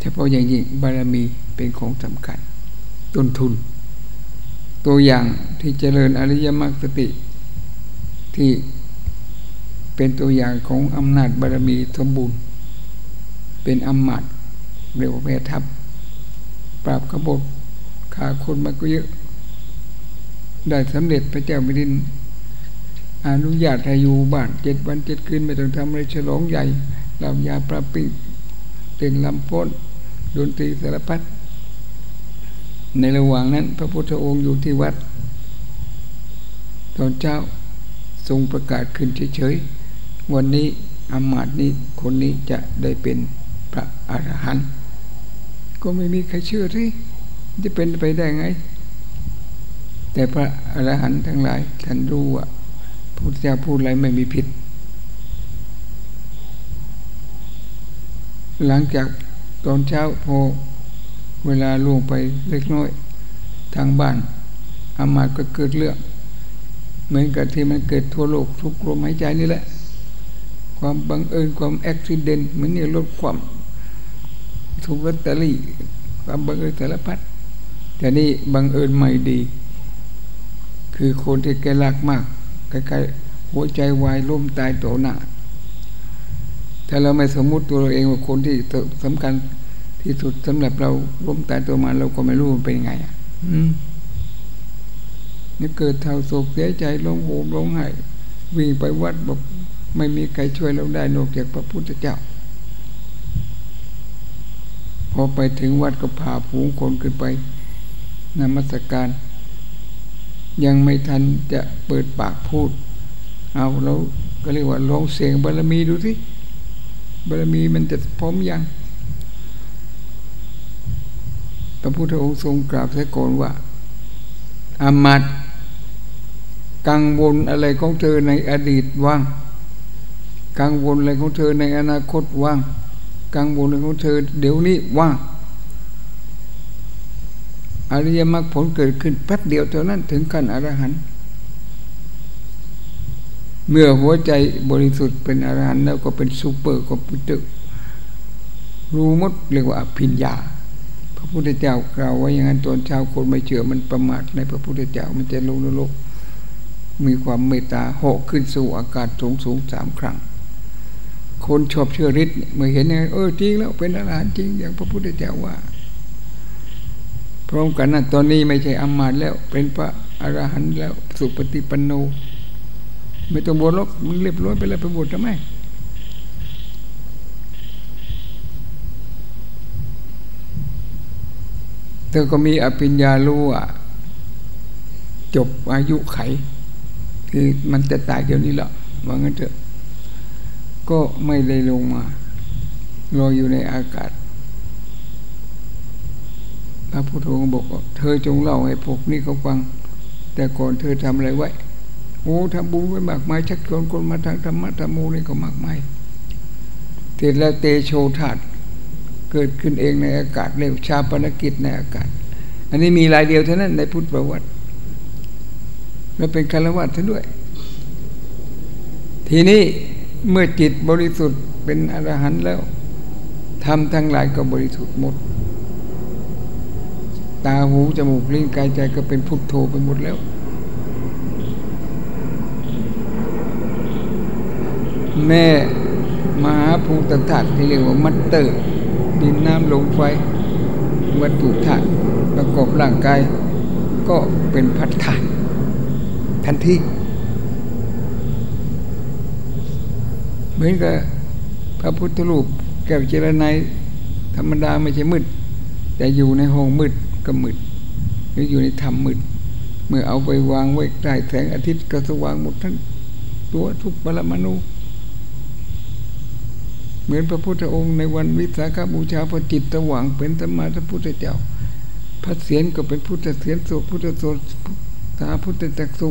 เฉพาะอย่างยิ่งบารมีเป็นของสำคัญต้นทุน ตัวอย่างที่เจริญอริยมรรคสติ ที่เป็นตัวอย่างของอำนาจบารมีสมบูรณ์ เป็นอำมาตเรียกว่าแม่ทัพ ปราบขบฏขาคนมาก็เยอะ ได้สำเร็จพระเจ้าแผ่นดิน อนุญาตให้อยู่บ้านเจ็ดวันเจ็ดคืนไม่ต้องทำอะไรฉลองใหญ่เรายาประปิเต้นลำพ้นดนตรีสารพัดในระหว่างนั้น พระพุทธองค์อยู่ที่วัด ตอนเช้าทรงประกาศขึ้นเฉยๆ วันนี้อามาตย์นี้คนนี้จะได้เป็นพระอรหันต์ก็ไม่มีใครเชื่อที่จะเป็นไปได้ไง แต่พระอรหันต์ทั้งหลายท่านรู้ว่า พุทธเจ้าพูดอะไรไม่มีผิด หลังจากตอนเช้าพอเวลาล่วงไปเล็กน้อยทางบ้านอามาก็เกิดเรื่องเหมือนกับที่มันเกิดทั่วโลกทุกลมหายใจนี่แหละ ความบังเอิญความอุบิเหตุเหมือนเนี่ยลดความถูกลอตเตอรี่ความบังเอิญสารพัดแต่นี่บังเอิญไม่ดี คือคนที่แกรักมาก คล้ายๆหัวใจวายล้มตายต่อหน้าถ้าเราไม่สมมุติตัวเราเองว่าคนที่สำคัญที่สุดสำหรับเราล้มตายตัวมาเราก็ไม่รู้มันเป็นไงอะนี่เกิดเท่าโศกเสียใจร้องโหมร้องไห้วิ่งไปวัดบอก ไม่มีใครช่วยเราได้นอกจากพระพุทธเจ้า พอไปถึงวัดก็พาผูงคนขึ้นไปนมัสการ ยังไม่ทันจะเปิดปากพูด เอาเราก็เรียกว่าลองเสียงบารมีดูสิบารมีมันจะพร้อมยังพระพุทธองค์ทรงกราบใส่ก่อนว่าอามัดกังวลอะไรของเธอในอดีตว่าง กังวลอะไรของเธอในอนาคตว่าง กังวลอะไรของเธอเดี๋ยวนี้ว่าง อริยมรรคผลเกิดขึ้นแป๊บเดียวเท่านั้นถึงกันอรหันต์เมื่อหัวใจบริสุทธิ์เป็นอรหันต์แล้วก็เป็นซูเปอร์คอมพิวเตอร์รู้มดเรียกว่าพิญญา พระพุทธเจ้ากล่าวว่าอย่างนั้นตอนเช้าคนไม่เชื่อมันประมาทในพระพุทธเจ้ามันจะลงนรกมีความเมตตาเหาะขึ้นสู่อากาศสูงสูงสามครั้ง คนชอบเชื่อฤทธิ์เมื่อเห็นเออจริงแล้วเป็นอรหันต์จริงอย่างพระพุทธเจ้าว่า ร้อมกันนะตอนนี้ไม่ใช่อมาตแล้ว เป็นพระอรหันต์แล้วสุปฏิปันโน ไม่ต้องบวชหรอกมันเรียบร้อยไปแล้วไปบวชทำไมเธอก็มีอภิญญารู้อะจบอายุไข คือมันจะตายเดี๋ยวนี้แหละว่างั้นเถอะ ก็ไม่ได้ลงมาลอยอยู่ในอากาศ ระพุทธองค์บอกว่าเธอจงเล่าให้พวกนี้เขาฟัง แต่ก่อนเธอทำอะไรไว้โอ้ทำบุญไว้มากมายชักชวนคนมาทางธรรมะธรรมูนี่ก็มากมายเสร็จแล้วเตโชธาตเกิดขึ้นเองในอากาศเร็วชาปนกิจในอากาศ อันนี้มีรายเดียวเท่านั้นในพุทธประวัติและเป็นคารวะท่านด้วย ทีนี้เมื่อจิตบริสุทธิ์เป็นอรหันต์แล้วทำทั้งหลายก็บริสุทธิ์หมด ตาหูจมูกลิ้นกายใจก็เป็นพุทโธไปหมดแล้วแม้มหาภูตธาตุที่เรียกว่า matter ดินน้ำลมไฟวัตถุธาตุประกอบร่างกาย ก็เป็นพุทธธาตุทันทีเหมือนกับพระพุทธรูปแก้วเจียระไนธรรมดาไม่ใช่มืด แต่อยู่ในห้องมืด ก็มืดหรืออยู่ในถ้ำมืด เมื่อเอาไปวางไว้ใต้แสงอาทิตย์ก็สว่างหมดทั้งตัวทุกปรมาณูเหมือนพระพุทธองค์ในวันวิสาขบูชาพระจิตสว่างเป็นสมาธิพุทธเจ้าพระเสียนก็เป็นพุทธเสียนสุพุทธโสตาพุทธจักสุ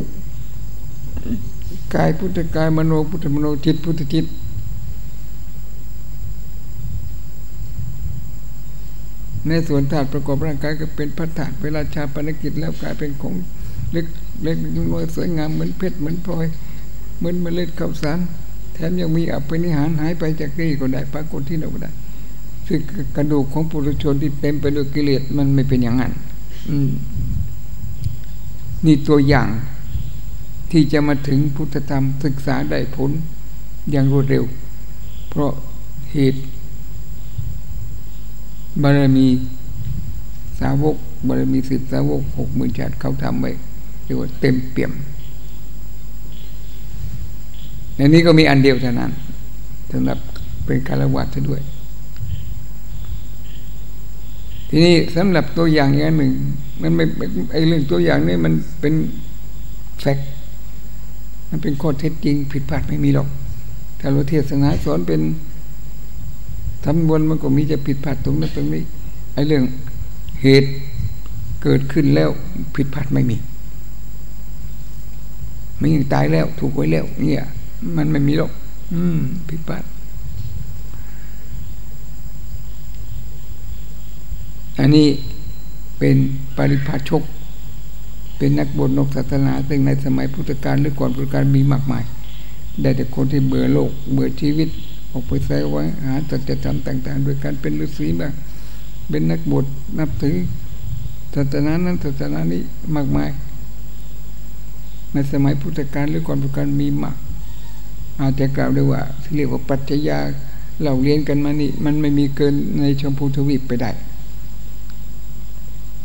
กายพุทธกายมโนพุทธมโนจิตพุทธจิต ในส่วนธาตุประกอบร่างกายก็เป็นพัฒนาเวลาชาปนกิจแล้วกลายเป็นของเล็กเล็กน้อยสวยงามเหมือนเพชรเหมือนพลอยเหมือนเมล็ดข้าวสารแถมยังมีอภินิหารหายไปจากนี่ก็ได้ปรากฏที่ไหนก็ได้คือกระดูกของปุถุชนที่เต็มไปด้วยกิเลสมันไม่เป็นอย่างนั้นนี่ตัวอย่างที่จะมาถึงพุทธธรรมศึกษาได้ผลอย่างรวดเร็ว เพราะเหตุ บารมีสาวกบารมีสิทธิสาวกหกหมื่นชาติเขาทำไว้เรียกว่าเต็มเปี่ยมในนี้ก็มีอันเดียวเท่านั้นสำหรับเป็นคารวะด้วย ทีนี้สำหรับตัวอย่างอย่างหนึ่ง มันไม่ไอเรื่องตัวอย่างนี้มันเป็นแฟกมันเป็นข้อเท็จจริง ผิดพลาดไม่มีหรอกถ้าเราเทศนาสอนเป็น ทำบนมันก็มีจะผิดพลาดตรงนั้นตรงนี้ไอเรื่องเหตุเกิดขึ้นแล้วผิดพลาดไม่มีไม่ยังตายแล้ว ถูกไว้แล้วเนี่ย มันไม่มีหรอกอืม ผิดพลาดอันนี้เป็นปริพาชก เป็นนักบวชนกศาสนาซึ่งในสมัยพุทธกาลหรือก่อนพุทธกาลมีมากมาย ได้แต่คนที่เบื่อโลก เบื่อชีวิต ออกไปแสวงหาสัจธรรมต่าง ๆ โดยการเป็นฤาษีบ้างเป็นนักบวชนับถือศาสนานั้นศาสนานี้มากมาย ในสมัยพุทธกาลหรือก่อนพุทธกาลมีมาก อาจจะกล่าวได้ว่าเรียกว่าปัจจยาเราเรียนกันมานี่ มันไม่มีเกินในชมพูทวีปไปได้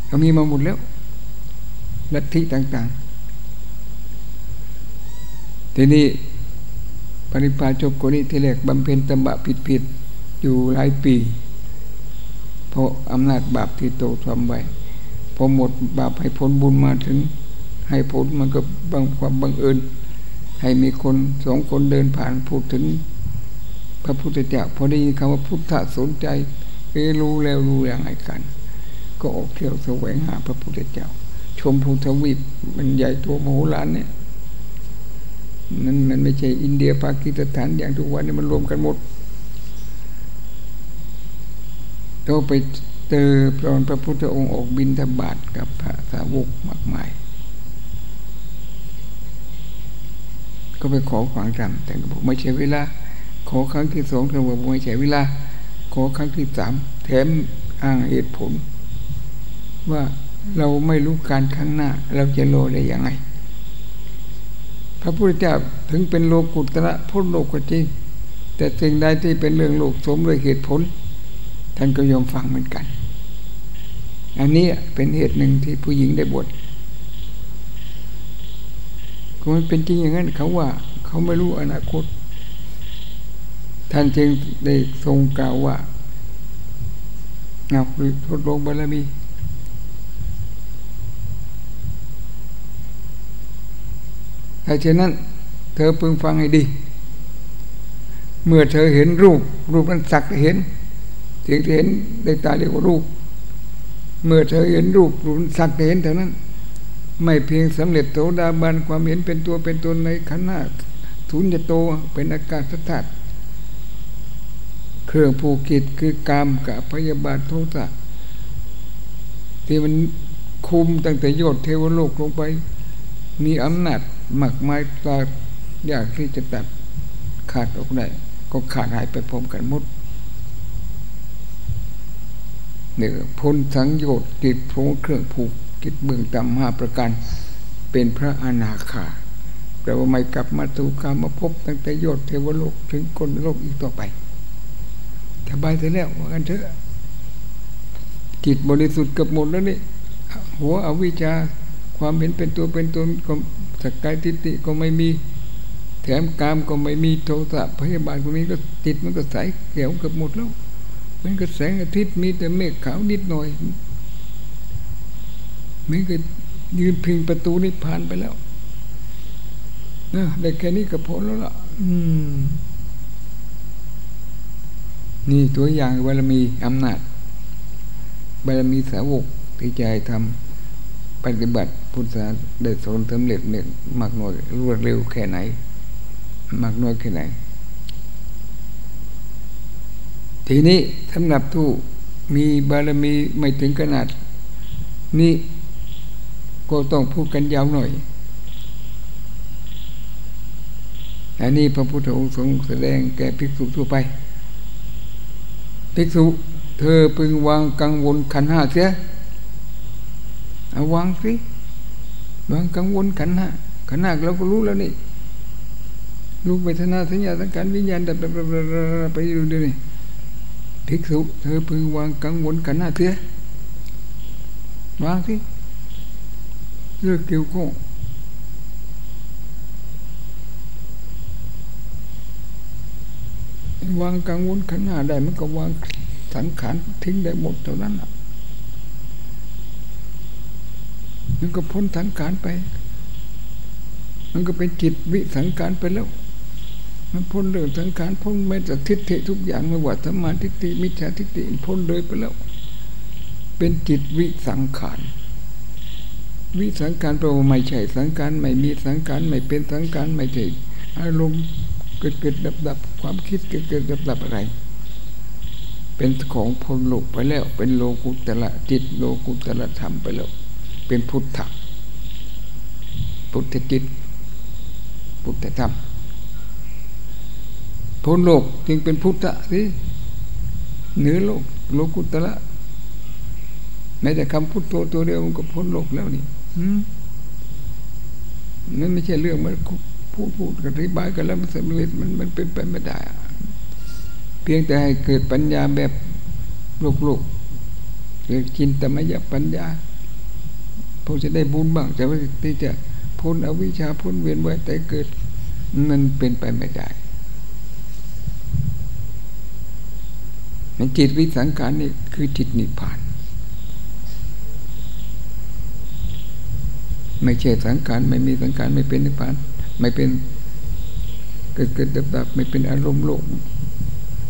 เขามีมาหมดแล้วลัทธิต่าง ๆ ทีนี้ ปริพาชกคนนี้ที่แรกบำเพ็ญตบะผิดๆอยู่หลายปี เพราะอำนาจบาปที่โตทำไว้พอหมดบาปให้ผลบุญมาถึง ให้ผลมันก็บางความบังเอิญ ให้มีคนสองคนเดินผ่านพูดถึง พระพุทธเจ้าพอได้ยินคำว่าพุทธสนใจเอรู้แล้วรู้อย่างไรกัน ก็ออกเที่ยวแสวงหาพระพุทธเจ้า ชมพูทวีปมันใหญ่ตัวโมโหลานเนี่ย นั้นมันไม่ใช่อินเดียปากีสถานอย่างทุกวันนี้มันรวมกันหมดก็ไปเจอพระพระพุทธองค์ออกบินทบาทกับพระสาวกมากมาย ก็ไปขอขวางธรรมแต่ก็บอกไม่ใช่เวลา ขอครั้งที่สองเธอบอกไม่ใช่เวลา ขอครั้งที่สามแถมอ้างเหตุผล ว่าเราไม่รู้การข้างหน้า เราจะโลได้ยังไง พระพุทธเจ้าถึงเป็นโลกุตระพ้นโลกก็จริง แต่สิ่งใดที่เป็นเรื่องโลกสมด้วยเหตุผล ท่านก็ยอมฟังเหมือนกัน อันนี้เป็นเหตุหนึ่งที่ผู้หญิงได้บวชก็มันเป็นจริงอย่างนั้นเขาว่าเขาไม่รู้อนาคต ท่านจึงได้ทรงกล่าวว่าเงาหรือทดลองบารมี ถ้าเช่นนั้น เธอพึงฟังให้ดี เมื่อเธอเห็นรูป รูปนั้นสักเห็นสิ่งที่เห็นได้ตาเรียกว่ารูป เมื่อเธอเห็นรูปรูปสักเห็นเท่านั้น ไม่เพียงสำเร็จโตดาบันความเห็นเป็นตัวเป็นตนในขันธ์ทุนจะโตเป็นอากาศธาตุเครื่องผูกกิจคือกามกับพยาบาทโทสะที่มันคุมตั้งแต่ยดเทวโลกลงไป มีอำนาจ หมักไม้ตาอยากที่จะตัดขาดออกได้ก็ขาดหายไปพร้อมกันหมดเนี่ยพ้นสังโยชน์กิจโพงเครื่องผูกกิจเบื้องต่ำห้าประการเป็นพระอนาคาแปลว่าไม่กลับมาสู่กามาพบตั้งแต่โยอดเทวโลกถึงคนโลกอีกต่อไปสบายเสร็จแล้วว่ากันเถอะจิตบริสุทธิ์เกับหมดแล้วนี่หัวอวิชชาความเห็นเป็นตัวเป็นตนก สกายทิฏฐิก็ไม่มีแถมกามก็ไม่มีโทสะพยาบาลก็มีก็จิตมันก็ใสเขียวกับหมดแล้วมันก็แสงอาทิตย์มีแต่เมฆขาวนิดหน่อยมันก็ยืนพิงประตูนิพพานไปแล้วนะได้แค่นี้ก็พอแล้วล่ะอืมนี่ตัวอย่างบารมีอำนาจบารมีสาวกที่ใจทำปฏิบัติ พุทธศาสนาได้สนสำเร็จเนี่ยมากน้อยรวดเร็วแค่ไหน มากน้อยแค่ไหน ทีนี้สำหรับทูมีบารมีไม่ถึงขนาด นี้ก็ต้องพูดกันยาวหน่อยอันนี้พระพุทธองค์ทรงแสดงแก่ภิกษุทั่วไป ภิกษุ เธอพึงวางกังวลขันห้าเสีย เอาวางสิ วางกังวลขันห้าขันห้าเราก็รู้แล้วนี่รู้เวทนาสัญญาสังการวิญญาณแต่ไปดูดูนี่ภิกษุเธอพึงวางกังวลขันห้าเสียวางสิเรื่องเกี่ยวข้องวางกังวลขันหน้าได้มันก็วางสังขารทิ้งได้หมดเท่านั้นอะ มันก็พ้นสังขารไป มันก็เป็นจิตวิสังขารไปแล้ว มันพ้นเรื่องสังขารพ้นแม้แต่ทิฏฐิทุกอย่างไม่ว่าธรรมาทิฏฐิมิจฉาทิฏฐิพ้นเลยไปแล้ว เป็นจิตวิสังขารวิสังขารแปลว่าไม่ใช่สังขารไม่มีสังขารไม่เป็นสังขารไม่ใช่อารมณ์เกิดเกิดดับดับความคิดเกิดเกิดดับดับอะไร เป็นของพลโลกไปแล้ว เป็นโลกุตละจิตโลกุตละธรรมไปแล้ว เป็นพุทธะพุทธจิตพุทธธรรมพ้นโลกจึงเป็นพุทธะสิเหนือโลกโลกุตละแม้แต่คำพุทโธตัวเดียวมันก็พ้นโลกแล้วนี่นั่นไม่ใช่เรื่องมันพูดพูดกันอธิบายกันแล้วมันสำเร็จมันมันเป็นไปไม่ได้ เพียงแต่ให้เกิดปัญญาแบบโลกโลกเกิดจินตมยปัญญา พอจะได้บุญบ้างจะที่จะพ้นอวิชชาพ้นเวียนว่ายแต่เกิดมันเป็นไปไม่ได้มันจิตวิสังขารนี่คือจิตนิพพาน ไม่ใช่สังขารไม่มีสังขารไม่เป็นนิพพาน ไม่เป็นเกิดเกิดดับดับไม่เป็นอารมณ์โลก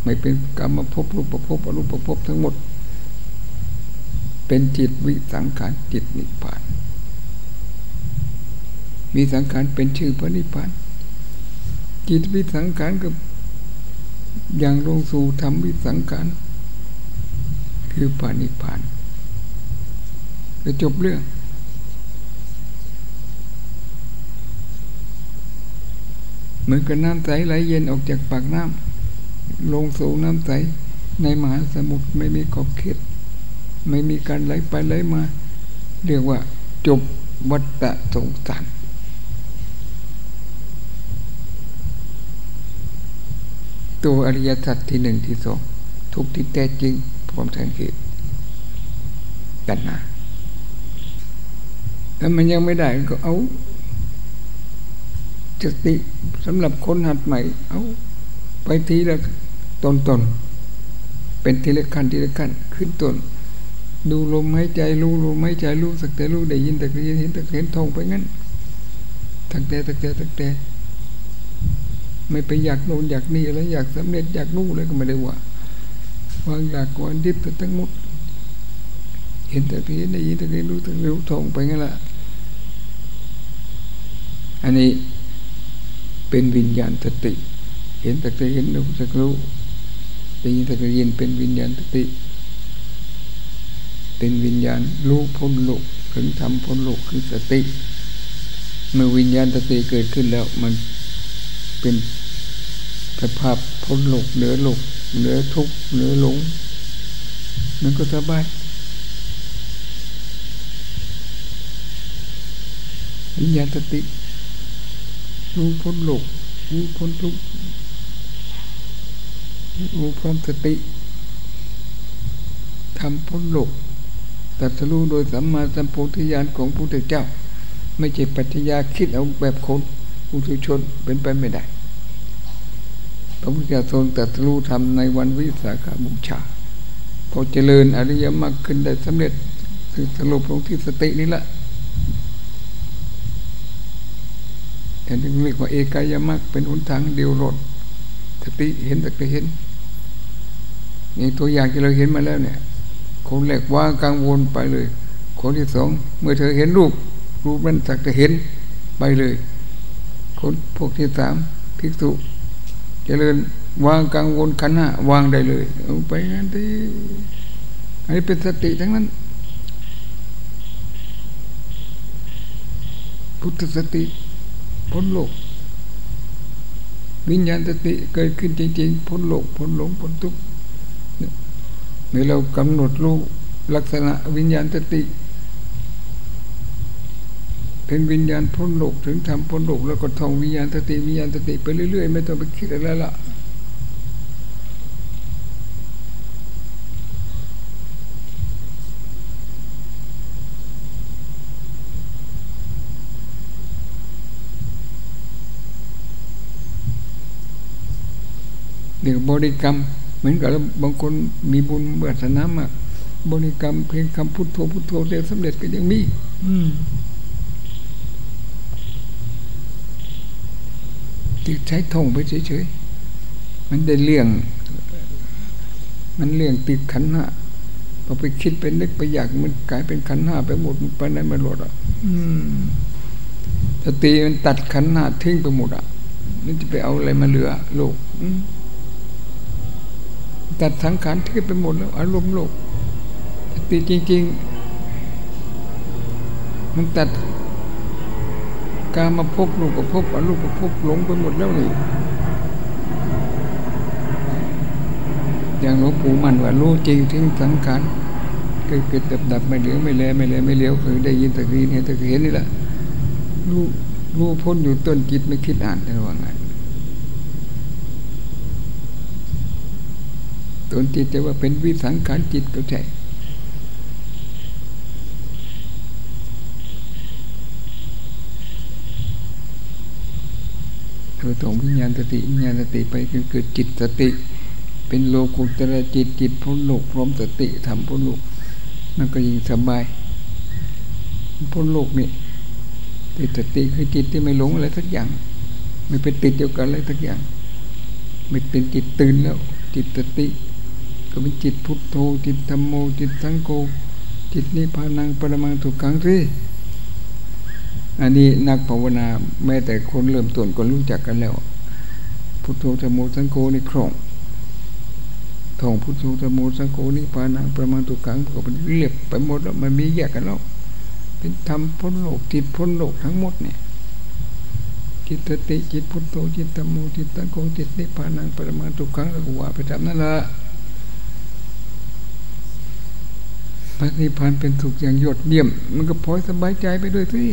ไม่เป็นกรรมภพรูปภพอรูปภพทั้งหมด เป็นจิตวิสังขารจิตนิพพาน มีสังขารเป็นชื่อพระนิพพาน จิตวิสังขารกับอย่างลงสู่ธรรมวิสังขารคือปานิพานจะจบเรื่อง เหมือนกับน้ำใสไหลเย็นออกจากปากน้ำลงสู่น้ำใสในมหาสมุทรไม่มีขอบเขต ไม่มีการไหลไปไหลมา เรียกว่าจบวัฏสงสารตัวอริยสัจที่หนึ่งที่สองทุกที่แท้จริงพร้อมทางเหตุกันนะถ้ามันยังไม่ได้ก็เอาสติสำหรับคนหัดใหม่ เอาไปทีละตนตนเป็นทีละขั้นทีละขั้นขึ้นต้น ดูลมหายใจรู้ลมหายใจรู้สักแต่รู้ได้ยินแต่ได้ยินเห็นแต่เห็นท่องไปงั้นทักแต่ทักแต่ทักแต่ไม่ไปอยากโน่นอยากนี่อะไรอยากสำเร็จอยากนู่นอะไรก็ไม่ได้ว่าวางอยากวางดิบแต่ทั้งหมด เห็นแต่เห็นได้ยินแต่เห็นรู้แต่รู้ท่องไปงั้นแหละอันนี้เป็นวิญญาณสติ เห็นแต่เห็นรู้แต่รู้ได้ยินแต่ยินเป็นวิญญาณสติ เป็นวิญญาณรู้พ้นโลกถึงทำพ้นโลกคือสติ เมื่อวิญญาณสติเกิดขึ้นแล้วมันเป็นสภาพพ้นโลกเหนือโลกเหนือทุกเหนือหลงมันก็สบายวิญญาณสติ รู้พ้นโลกรู้พ้นทุกรู้พร้อมสติทำพ้นโลก ตัดสู้โดยสัมมาสัมโพธิญาณของพระพุทธเจ้า ไม่ใช่ปัจจยาคิดเอาแบบคนผู้ทุชนเป็นไปไม่ได้ พระพุทธเจ้าทรงตัดสู้ทำในวันวิสาขาบูชา พอเจริญอริยมรรคขึ้นได้สำเร็จคือสรุปลงที่สตินี่แหละอันนี้เรียกว่าเอกายมรรคเป็นหนทางเดียวรดสติเห็นแต่ก็เห็นนี่ตัวอย่างที่เราเห็นมาแล้วเนี่ย คนแรกวางกังวลไปเลย คนที่สองเมื่อเธอเห็นรูป รูปนั้นสักจะเห็นไปเลย คนพวกที่สามภิกษุเจริญวางกังวลขันห้าวางได้เลยเอาไปนั่นที่อันนี้เป็นสติทั้งนั้น พุทธสติพ้นโลกวิญญาณสติเกิดขึ้นจริงๆพ้นโลกพ้นหลงพ้นทุกข์ เมื่อเรากำหนดรู้ลักษณะวิญญาณสติเป็นวิญญาณพ้นโลกถึงทำพ้นโลกแล้วก็ท่องวิญญาณสติวิญญาณสติไปเรื่อย ๆ ไม่ต้องไปคิดอะไรละเดี๋ยวบริกรรม เหมือนกับบางคนมีบุญเบื่อสนามากบริกรรมเพียงคำพุทโธพุทโธเดียวสำเร็จก็ยังมีที่ใช้ท่องไปเฉยๆ มันได้เลี่ยงมันเลี่ยงติดขันห้าพอไปคิดไปนึกไปอยากมันกลายเป็นขันห้าไปหมดมันไปไหนมาหลดอะสติมันตัดขันห้าทิ้งไปหมดอะมันจะไปเอาอะไรมาเหลือโลก ตัดสังขารที่ไปหมดแล้วอารมณ์โลกสติจริง ๆ มันตัดการมาพบลูกกับพบอารมณ์กับพบหลงไปหมดแล้วนี่อย่างหลวงปู่มันว่ารู้จริงทิ้งสังขารเกิดเกิดดับดับไม่เหลือไม่แลไม่แลไม่เลี้ยวคือได้ยินแต่ยินเห็นแต่เห็นนี่แหละรู้รู้พ้นอยู่ต้นจิตไม่คิดอ่านแต่ว่าไง ตนจิตจะว่าเป็นวิสังขารจิตก็ใช่ตัวตรงวิญญาณสติวิญญาณสติไปจนเกิดจิตสติ เป็นโลกุตระจิตจิตพ้นโลกพร้อมสติทำพ้นโลกนั่นก็ยิ่งสบายพ้นโลกนี่ติดสติคือจิตที่ไม่หลงอะไรสักอย่าง ไม่เป็นติดเดียวกันอะไรสักอย่าง ไม่เป็นจิตตื่นแล้ว จิตสติ ก็เป็นจิตพุทโธจิตธรรมโมจิตสังโฆจิตนิพพานังปรมังถูกขังสิอันนี้นักภาวนาแม้แต่คนเริ่มต้นก็รู้จักกันแล้ว พุทโธธรรมโมสังโฆนี่ครองท่องพุทโธธรรมโมสังโฆนี่ปานังประมาณตุกังก็เป็นเรียบไปหมดแล้วมันมีแยกกันแล้วเป็นธรรมพ้นโลกจิตพ้นโลกทั้งหมดเนี่ยจิตติจิตพุทโธจิตธรรมโมจิตตังโฆจิตนิพพานังประมาณตุกังแล้วก็ว่าไปทำนั่นละ พระนิพพานเป็นสุขอย่างยอดเยี่ยม มันก็พอสบายใจไปด้วยสิ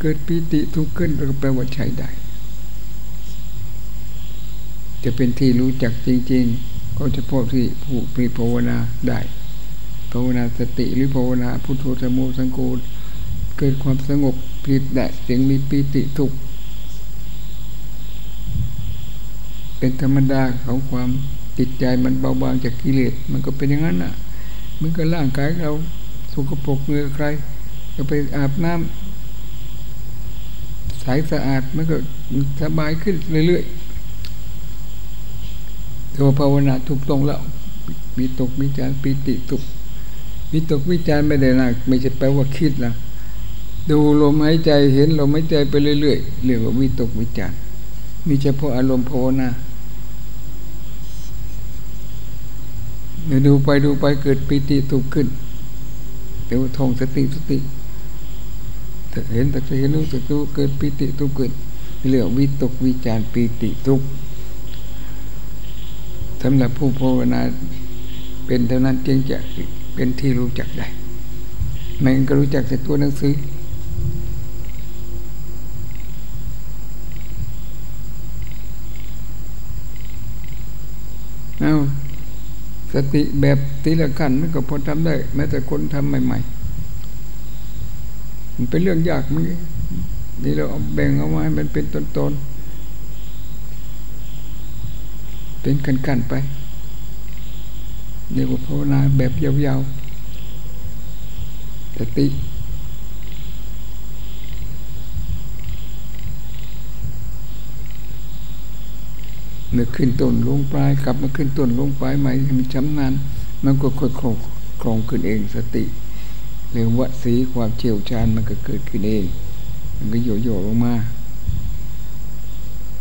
เกิดปีติทุกข์ขึ้นก็แปลว่าใช้ได้ จะเป็นที่รู้จักจริง ๆ ก็จะพบที่ผู้มีภาวนาได้ ภาวนาสติหรือภาวนาพุทโธธรรมโมสังโฆเกิดความสงบผิดได้จึงมีปีติทุกข์เป็นธรรมดาของความ จิตใจมันเบาบางจากกิเลสมันก็เป็นอย่างนั้นน่ะมันก็ร่างกายเราสุกปรกเงือใครก็ไปอาบน้ำใสสะอาดมันก็สบายขึ้นเรื่อยๆตัวภาวนาถูกตรงแล้วมีตกมีจารปีติตุกมีตกวิจารไม่ได้นะไม่ใช่แปลว่าคิดนะดูลมหายใจเห็นลมหายใจไปเรื่อยๆเรียกว่าวิตกวิจารมีเฉพาะอารมณ์ภาวนา เดี๋ยวดูไปดูไปเกิดปิติถูกขึ้น เดี๋ยวทองสติสติเห็นแต่เห็นรู้สึกรู้เกิดปิติทุกข์เกิดเรื่องวิตกวิจารปิติทุกข์สำหรับผู้ภาวนาเป็นเท่านั้นจึงจะเป็นที่รู้จักได้ไม่งั้นก็รู้จักแต่ตัวหนังสือเอา สติแบบทีละขั้นมันก็พอทำได้แม้แต่คนทำใหม่ ๆ มันเป็นเรื่องยากมั้งนี่เราเอาแบ่งเอามาให้มันเป็นตนๆเป็นขั้นๆไปเรียกว่าภาวนาแบบยาวๆสติ เมื่อขึ้นต้นลงปลายกลับมาขึ้นต้นลงปลายใหม่มันชำนาญมันก็ค่อยคลองคลองขึ้นเองสติเรื่องวสีความเชี่ยวชาญมันก็เกิดขึ้นเอง มันก็โยโย่ลงมา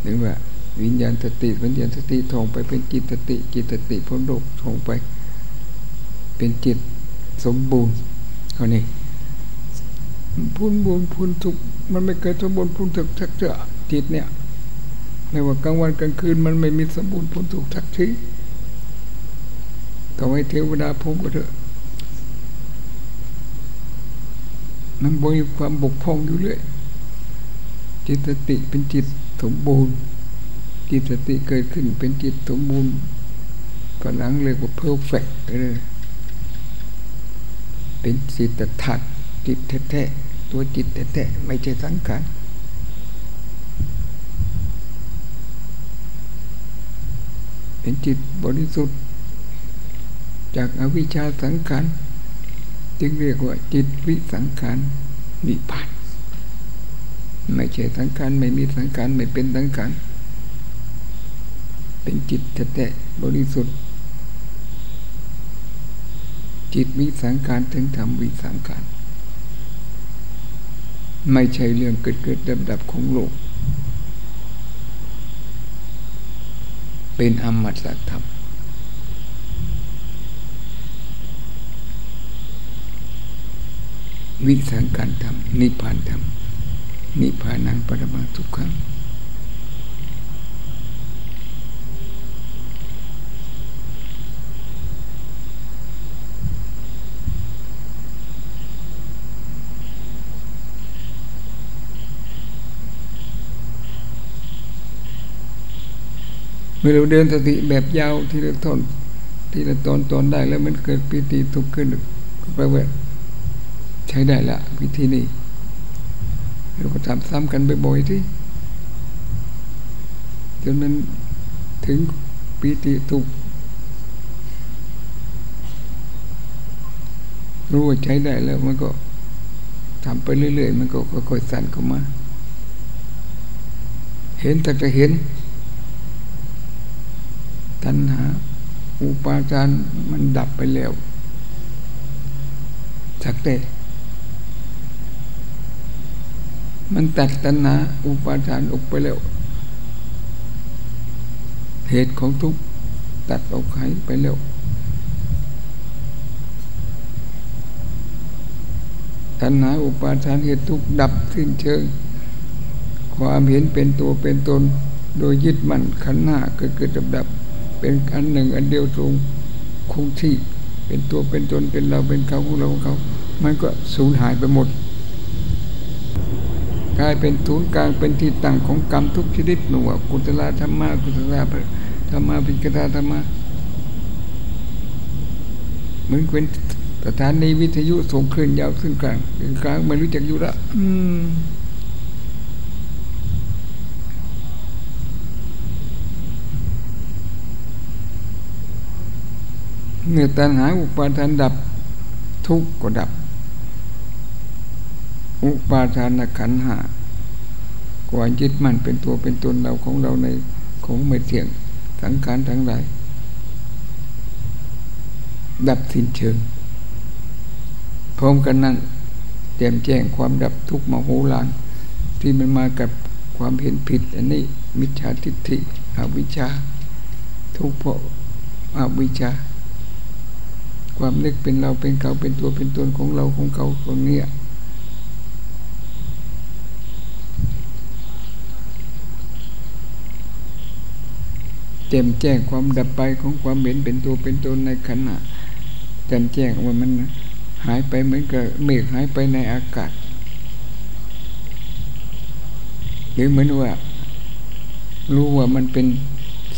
หรือว่าวิญญาณสติวิญญาณสติทองไปเป็นจิตสติจิตสติพ้นโลกทองไปเป็นจิตสมบูรณ์เขานี่พุนบุญพุนทุกมันไม่เคยสมบูรณ์พุนถึกทักเจอจิตเนี่ย ไม่ว่ากลางวันกลางคืนมันไม่มีสมบูรณ์พ้นทุกทักทีต่อให้เทวดาพูมก็เถอะ มันบมีความบกพร่องอยู่เรื่อยจิตสติเป็นจิตสมบูรณ์ จิตสติเกิดขึ้นเป็นจิตสมบูรณ์ฝรั่งเรียกว่า perfect เลยเป็นจิตถัดจิตแท้ๆตัวจิตแท้ๆไม่ใช่สังขาร เป็นจิตบริสุทธิ์ จากอวิชชาสังขารจึงเรียกว่าจิตวิสังขารนิพพานไม่ใช่สังขารไม่มีสังขารไม่เป็นสังขารเป็นจิตแท้ๆบริสุทธิ์ จิตวิสังขารถึงทำวิสังขารไม่ใช่เรื่องเกิดเกิดดับดับของโลก เป็นอมตะธรรม วิสังการธรรม นิพพานธรรม นิพพานังปรมาทุกขัง เมื่อเราเดินสติแบบยาวที่ละตอนที่ละตอนตอนได้แล้วมันเกิดปิติทุกข์ขึ้นก็แปลว่าใช้ได้ละวิธีนี้เราก็ทำซ้ำกันบ่อยๆที่จนมันถึงปิติทุกข์รู้ว่าใช้ได้แล้วมันก็ทำไปเรื่อยๆ มันก็ค่อยๆสั่นเข้ามา เห็นแต่จะเห็น ตัณหา อุปาจารมันดับไปแล้วสักแต่มันตัดตัณหา อุปาจารออกไปแล้ว เหตุของทุกตัดออกหายไปแล้วตัณหาอุปาทานเหตุทุกดับสิ้นเชิง ความเห็นเป็นตัวเป็นตน โดยยึดมั่นขันหน้าเกิดเกิดดับดับ เป็นอันหนึ่งอันเดียวตรงคงที่เป็นตัวเป็นตนเป็นเราเป็นเขาของเราของเขา มันก็สูญหายไปหมดกลายเป็นศูนย์กลางเป็นที่ตั้งของกรรมทุกชนิดหนวกุศลธรรมะกุศลธรรมะปิกตาธรรมะเหมือนเป็นสถานีวิทยุส่งคลื่นยาวขึ้นกลางกลางไม่รู้จักอยู่ละอืม เมื่อตัณหาอุปาทานดับทุกข์ก็ดับ อุปาทานขันหากว่ายึดมั่นเป็นตัวเป็นตนเราของเราในของไม่เที่ยงทั้งการทั้งหลายดับสิ้นเชิง พร้อมกันนั้นแจ่มแจ้งความดับทุกข์มโหฬารที่มันมากับความเห็นผิด อันนี้มิจฉาทิฏฐิอวิชชาทุกข์เพราะอวิชชา ความนึกเป็นเราเป็นเขาเป็นตัวเป็นตนของเราของเขาคนเนี้ยแจ่มแจ้งความดับไปของความเห็นเป็นตัวเป็นตนในขณะแจ่มแจ้งว่ามันหายไปเหมือนกับเมฆหายไปในอากาศ หรือเหมือนว่า รู้ว่ามันเป็น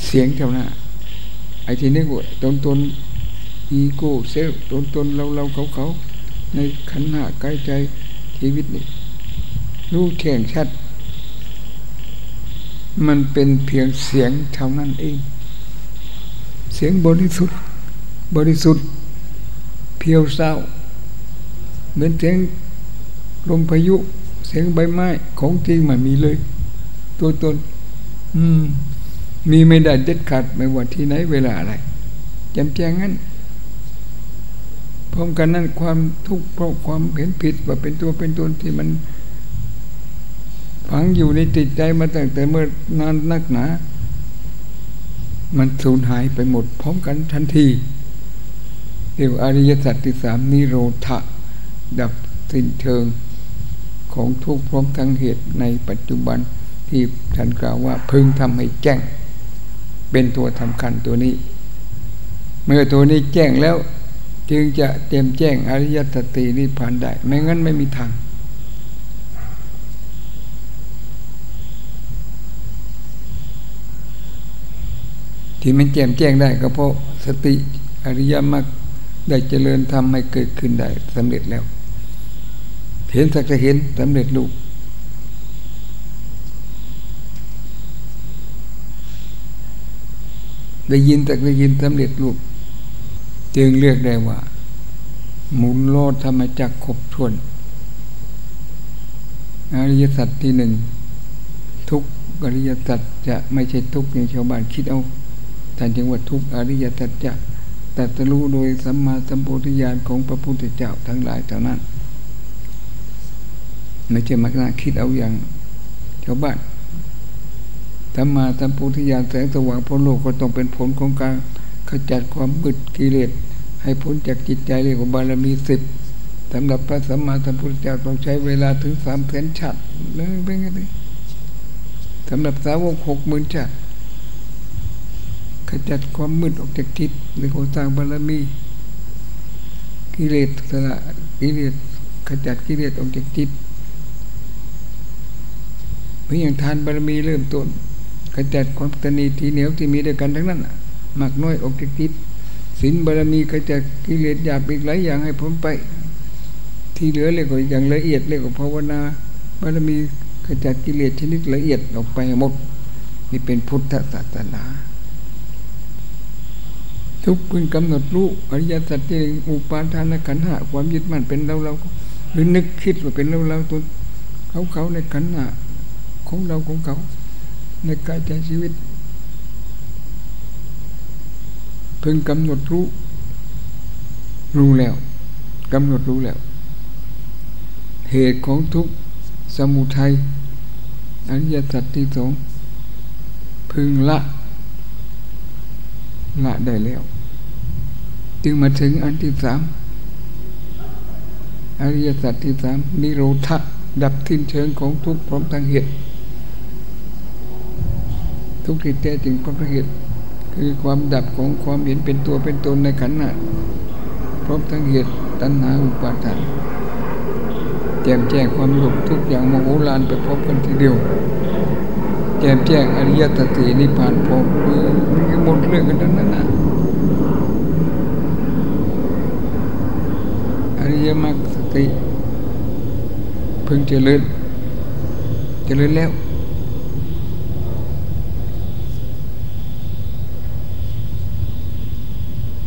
เสียงเท่านั้นไอ้ที่นึกว่าตนตน อีโก้เซลตนตนเราเราเขาเขาในขันหน้ากายใจชีวิตนี่รู้แข่งชัด มันเป็นเพียงเสียงเท่านั้นเอง เสียงบริสุทธิ์ บริสุทธิ์ เพียวเศร้า เหมือนเสียงลมพายุ เสียงใบไม้ของจริงมันมีเลย ตัวตน อืม มีไม่ได้เด็ดขาดไม่ว่าที่ไหนเวลาอะไรจำแจ้งงั้น พร้อมกันนั้นความทุกข์เพราะความเห็นผิดว่าเป็นตัวเป็นตนที่มันฝังอยู่ในจิตใจมาตั้งแต่เมื่อนานนักหนา มันสูญหายไปหมด พร้อมกันทันทีเรียกอริยสัจที่สามนิโรธะดับสิ้นเชิงของทุกข์พร้อมทั้งเหตุในปัจจุบันที่ท่านกล่าวว่าพึงทำให้แจ้ง เป็นตัวสำคัญตัวนี้ เมื่อตัวนี้แจ้งแล้ว จึงจะเต็มแจ้งอริยสัจนิพพานได้ ไม่งั้นไม่มีทางที่มันแจ่มแจ้งได้ก็เพราะสติอริยมรรคได้เจริญทำให้เกิดขึ้นได้สำเร็จแล้ว เห็นสักจะเห็นสำเร็จลูกได้ยินสักได้ยินสำเร็จลูก จึงเรียกได้ว่า หมุนโลดธรรมจักครบถ้วนอริยสัจที่หนึ่งทุกอริยสัจจะไม่ใช่ทุกอย่างชาวบ้านคิดเอาแต่จึงว่าทุกอริยสัจจะตัดรู้โดยสัมมาสัมปวิญาณของพระพุทธเจ้าทั้งหลายเท่านั้นไม่ใช่มักนาคิดเอาอย่างชาวบ้านสัมมาสัมปวิญาณแสงสว่างพ้นโลกก็ต้องเป็นผลของการ ขจัดความมืดกิเลสให้พ้นจากจิตใจเรียกว่าบารมีสิบสำหรับพระสัมมาสัมพุทธเจ้าต้องใช้เวลาถึงสามแสนชัดเลยเป็นไงดีสำหรับสาวกหกหมื่นชัดขจัดความมืดออกจากจิตเรียกว่าสร้างบารมี กิเลสสละกิเลสขจัดกิเลสออกจากจิตเพียงทานบารมีเริ่มต้นขจัดความตนีทีเหนียวที่มีด้วยกันทั้งนั้นอะ มากน้อยออกจากจิตศีลบารมีขจัดกิเลสหยาบอีกหลายอย่างให้พ้นไป ที่เหลือเรียกว่าอย่างละเอียดเรียกว่าภาวนาบารมีขจัดกิเลสชนิดละเอียดออกไปหมด นี่เป็นพุทธศาสนาทุกพึงกำหนดรู้อริยสัจที่อุปาทานขันหะความยึดมั่นเป็นเราเราหรือนึกคิดว่าเป็นเราเราตัวเขาเขาในขันหะของเราของเขา ในกายใจชีวิต พึงกำหนดรู้ รู้แล้วกำหนดรู้แล้ว เหตุของทุกสมุทัยอริยสัจที่สองพึงละ ละได้แล้ว จึงมาถึงอันที่สามอริยสัจที่สามนิโรธดับทิ้นเชิงของทุกพร้อมทางเหตุ ทุกข์ที่แท้จริงพร้อมทางเหตุ คือความดับของความเห็นเป็นตัวเป็นตนในขันธ์พร้อมทางเหตุตัณหาอุปาทานแจ่มแจ้งความหลุดทุกอย่างโมโหลานไปพบกันทีเดียวแจ่มแจ้งอริยสัจนิพพานพบมีหมดเรื่องกันทั้งนั้นนะอริยมรรคสติเพิ่งเจริญเจริญแล้ว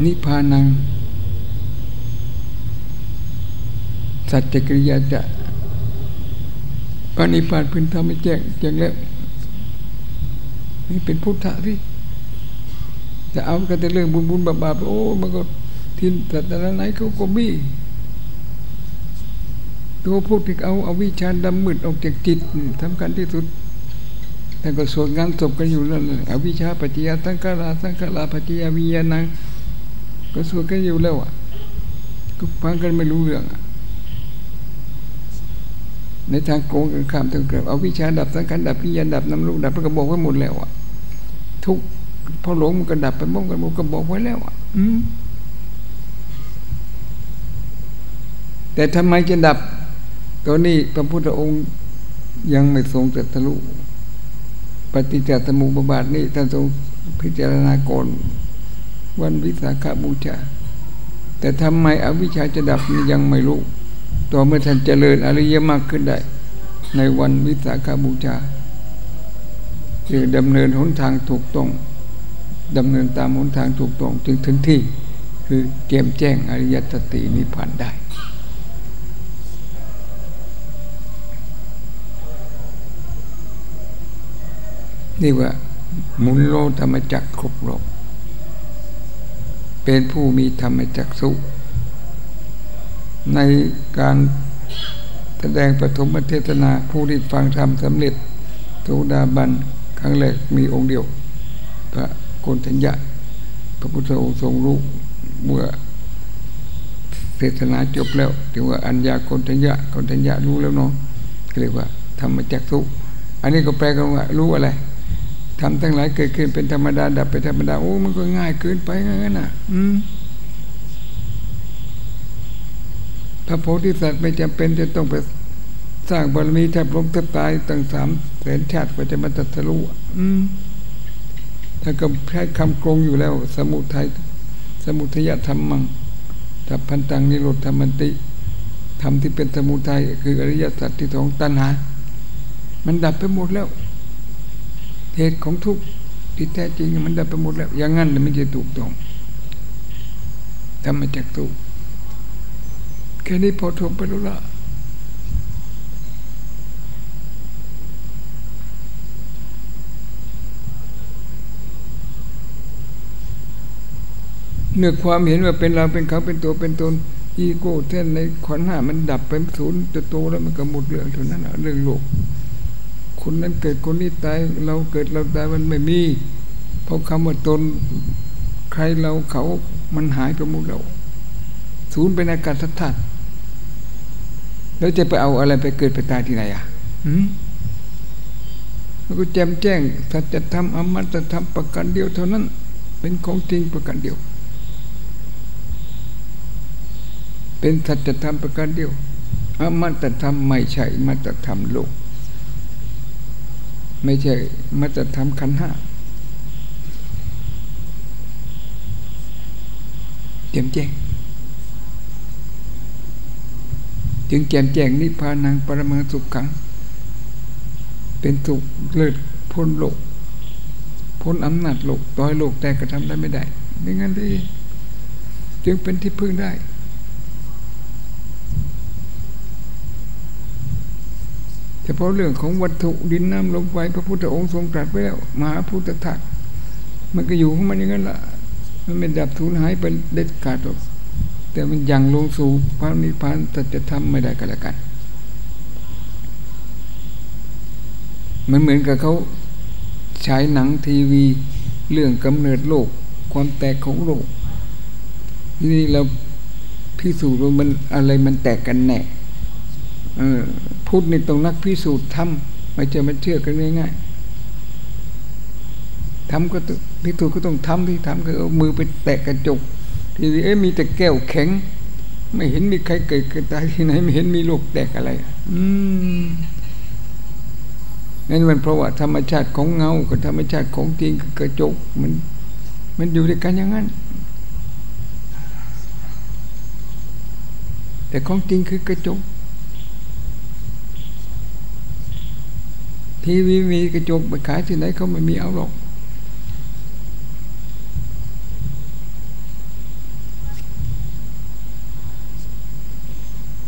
นิพพานัง สัจจกริยาจะปณิพพานพึงทำให้แจ้งแจ้งแล้วนี่เป็นพุทธะที่จะเอากันแต่เรื่องบุญบุญบาบาโอ้มันก็ทิ้นแต่แต่ไหนเขาก็มีตัวพูดถึงเอาเอาวิชาดำมืดออกจากจิตสำคัญที่สุดแต่ก็สวดงานศพกันอยู่นั่นเลยอวิชาปัจจยสังขาราสังขาราปัจจยวิญญาณัง ก็สวดกันอยู่แล้วอะ ก็ฟังกันไม่รู้เรื่องอะในทางโกงกันข้ามทางเกิดเอาวิชาดับสังขารดับวิญญาณดับน้ำลูกดับก็บอกไว้หมดแล้วอะ ทุกพอหลงมันก็ดับไปบ้องกันมันก็บอกไว้แล้วอะ อืมแต่ทำไมจะดับตอนนี้พระพุทธองค์ยังไม่ทรงตรัสรู้ปฏิจจสมุปบาทนี่ท่านทรงพิจารณาก่อน วันวิสาขบูชา แต่ทำไมอวิชชาจะดับยังไม่รู้ ต่อเมื่อท่านเจริญอริยมากขึ้นได้ ในวันวิสาขบูชาคือดำเนินหนทางถูกต้องดำเนินตามหนทางถูกต้องจึงถึงที่คือเกมแจ้งอริยสตินิพพานได้ นี่ว่ามุนโลธรรมจักครบรบ เป็นผู้มีธรรมจักสุในการแสดงปฐมเทศนาผู้ที่ฟังธรรมสำเร็จโสดาบันครั้งแรกมีองค์เดียว พระโกนทัญญะ พระพุทธองค์ทรงรู้เมื่อเทศนาจบแล้วถึงว่าอัญญาโกนทัญญะโกนทัญญะรู้แล้วเนาะเรียกว่าธรรมจักสุอันนี้ก็แปลกันว่ารู้อะไร ทำทั้งหลายเกิดขึ้นเป็นธรรมดาดับเป็นธรรมดาโอ้มันก็ง่ายเกินไปงั้นน่ะ อืมพระโพธิสัตว์ไม่จำเป็นจะต้องไปสร้างบารมีแทบล้มแทบตายตั้งสามแสนชาติกว่าจะมาตัดสู้อืมถ้าก็ใช้คำกรงอยู่แล้ว สมุทัยสมุทยธรรมมังทัพพันตังนิโรธธรรมันติธรรมที่เป็นสมุทัยคืออริยสัจที่ของตัณหา มันดับไปหมดแล้ว เหตุของทุกข์ที่แท้จริงมันดับไปหมดแล้ว อย่างนั้นมันจะถูกต้องทำมาจากทุกข์แค่นี้พอทมไปแล้วละเนื้อความเห็นว่าเป็นเราเป็นเขาเป็นตัวเป็นตนอีโก้เท่นในขวัญห้ามันดับไปศูนย์จะโตแล้วมันก็หมดเรื่องเท่านั้นเรื่องโลก คนนั้นเกิดคนนี้ตายเราเกิดเราตายมันไม่มี เพราะคำว่าตนใครเราเขามันหายไปหมดแล้วศูนย์เป็นอากาศธาตุแล้วจะไปเอาอะไรไปเกิดไปตายที่ไหนอะมันก็แจมแจ้งสัจธรรมอมตะธรรมประกันเดียวเท่านั้น เป็นของจริงประกันเดียว เป็นสัจธรรมประกันเดียวอมตะธรรมไม่ใช่มตรธรรมโลก ไม่ใช่มาจะทำขันห้าเตรียมแจ้ง จึงแจมแจ้งนิพพานังปรมาสุขขัง เป็นสุขเลิศพ้นโลก พ้นอำนาจโลกต่อยโลกแต่กระทำได้ไม่ได้ไม่งั้นเลยจึงเป็นที่พึ่งได้ เฉพาะเรื่องของวัตถุดินน้ำลมไฟพระพุทธองค์ทรงตรัสไว้แล้วมหาพุทธทาสมันก็อยู่ของมันอย่างนั้นละมันไม่ดับสูญหายไปเด็ดขาดหรอกแต่มันยังลงสู่พระนิพพานแต่จะทำไม่ได้ก็แล้วกัน มันเหมือนกับเขาฉายหนังทีวีเรื่องกำเนิดโลก ความแตกของโลกทีนี้เราพิสูจน์ว่ามันอะไรมันแตกกันแน่ พูดในตรงนักพิสูจน์ทำไม่เจอมันเชื่อกันง่ายๆทำก็พิสูจน์ก็ต้องทำที่ทำก็เอามือไปแตะกระจก ทีนี้เอ๊ะมีแต่แก้วแข็ง ไม่เห็นมีใครเกิดกระตายที่ไหนไม่เห็นมีโลกแตกอะไร อืมนั่นมันเพราะว่าธรรมชาติของเงากับธรรมชาติของจริงกระจกมันมันอยู่ด้วยกันอย่างนั้น แต่ของจริงคือกระจก ทีวีมีกระจกไปขายที่ไหนเขาไม่มีเอาหรอก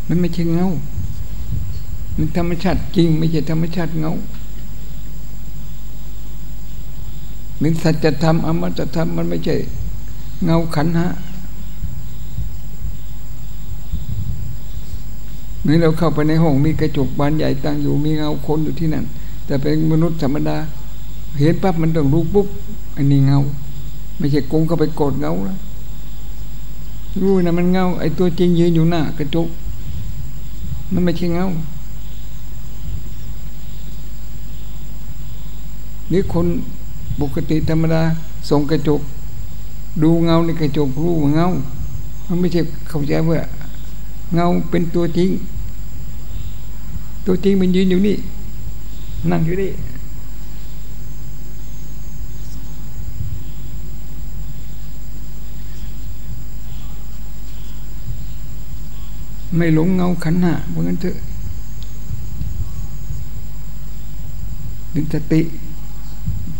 มันไม่ใช่เงา มันธรรมชาติจริง ไม่ใช่ธรรมชาติเงาหรือสัจธรรมอมตะธรรมมันไม่ใช่ เงาขันฮะนี่เราเข้าไปในห้องมีกระจกบานใหญ่ตั้งอยู่มีเงาคนอยู่ที่นั่น แต่เป็นมนุษย์ธรรมดา เห็นปั๊บมันต้องรู้ปุ๊บอันนี้เงา ไม่ใช่กงเข้าไปกดเงาแล้วรู้นะมันเงา ไอ้ตัวจริงยืนอยู่หน้ากระจกมันไม่ใช่เงานี่คนปกติธรรมดาส่งกระจก ดูเงาในกระจกรู้เงา มันไม่ใช่เข้าใจว่า เงาเป็นตัวจริง ตัวจริงมันยืนอยู่นี่ นั่งอยู่นี่ไม่หลงเงาขันหะเพราะงั้นเถอะดึงสติ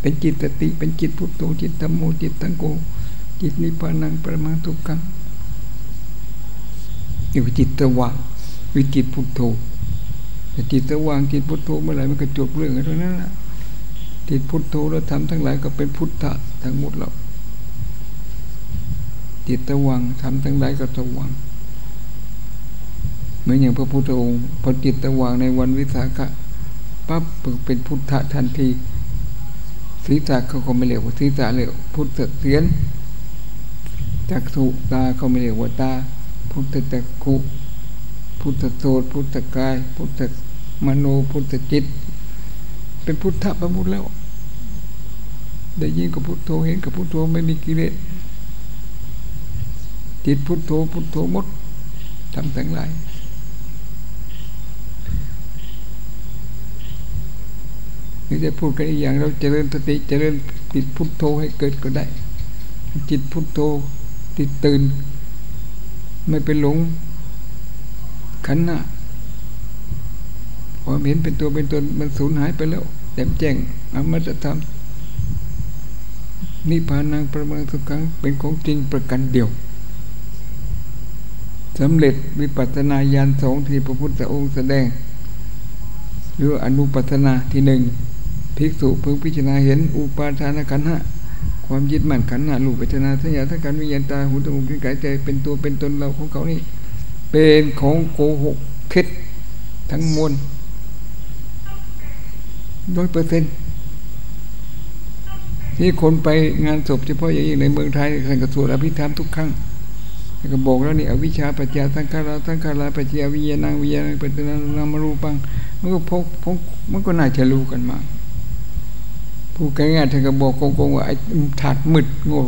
เป็นจิตสติ เป็นจิตพุทโธจิตธรรมโมจิตตังโก จิตนิพพานังประมาทุกังนี่จิตตะว่างวิจิตพุทโธ แต่จิตตะว่างจิตพุทโธเมื่อไหร่มันก็จบเรื่องอะไรนั้นแหละจิตพุทโธแล้วทำทั้งหลายก็เป็นพุทธะทั้งหมดแล้วจิตตะว่างทำทั้งหลายก็ตะว่างเหมือนอย่างพระพุทธองค์พอจิตตะว่างในวันวิสาขะปั๊บเป็นพุทธะทันทีศีรษะเขาก็ไม่เรียกว่าศีรษะเรียกพุทธเสียนจักสุตาเขาไม่เรียกว่าตา พุทธจักขุพุทธโสตพุทธกาย พุทธ มโนพุทธจิต เป็นพุทธะประมุตแล้ว ได้ยินกับพุทโธเห็นกับพุทโธไม่มีกิเลสจิตพุทโธพุทโธมดทำแต่งไรนี่จะพูดกันอีกอย่างเราเจริญสติเจริญติดพุทโธให้เกิดก็ได้ จิตพุทโธติดตื่น ไม่ไปหลงขันธ์ ความเห็นเป็นตัวเป็นตนมันสูญหายไปแล้วแจ่มแจ้งอมตะธรรมนิพพานังประมาณสุขังเป็นของจริงประกันเดียวสำเร็จวิปัสสนาญาณสองที่พระพุทธองค์แสดง หรืออนุปัสนาที่หนึ่งภิกษุพึงพิจารณาเห็นอุปาทานขันธ์ความยึดมั่นขันธ์ลูกเวทนาสัญญาทั้งการวิญญาณตาหูจมูกลิ้นกายใจเป็นตัวเป็นตนเราของเขานี่เป็นของโกหกเท็จทั้งมวล ร้อยเปอร์เซ็นต์นี่คนไปงานศพเฉพาะอย่างยิ่งในเมืองไทยท่านก็สวดอภิธรรมทุกครั้งท่านก็บอกแล้วนี่อวิชชาปัจจาสังขาราสังขาราปัจจาวิญญาณวิญญาณปัจจานามารูปัง มันก็พกพกมันก็น่าจะรู้กันมากผู้ง่ายๆท่านก็บอกโกงๆว่าไอ้ถาดมืดโง่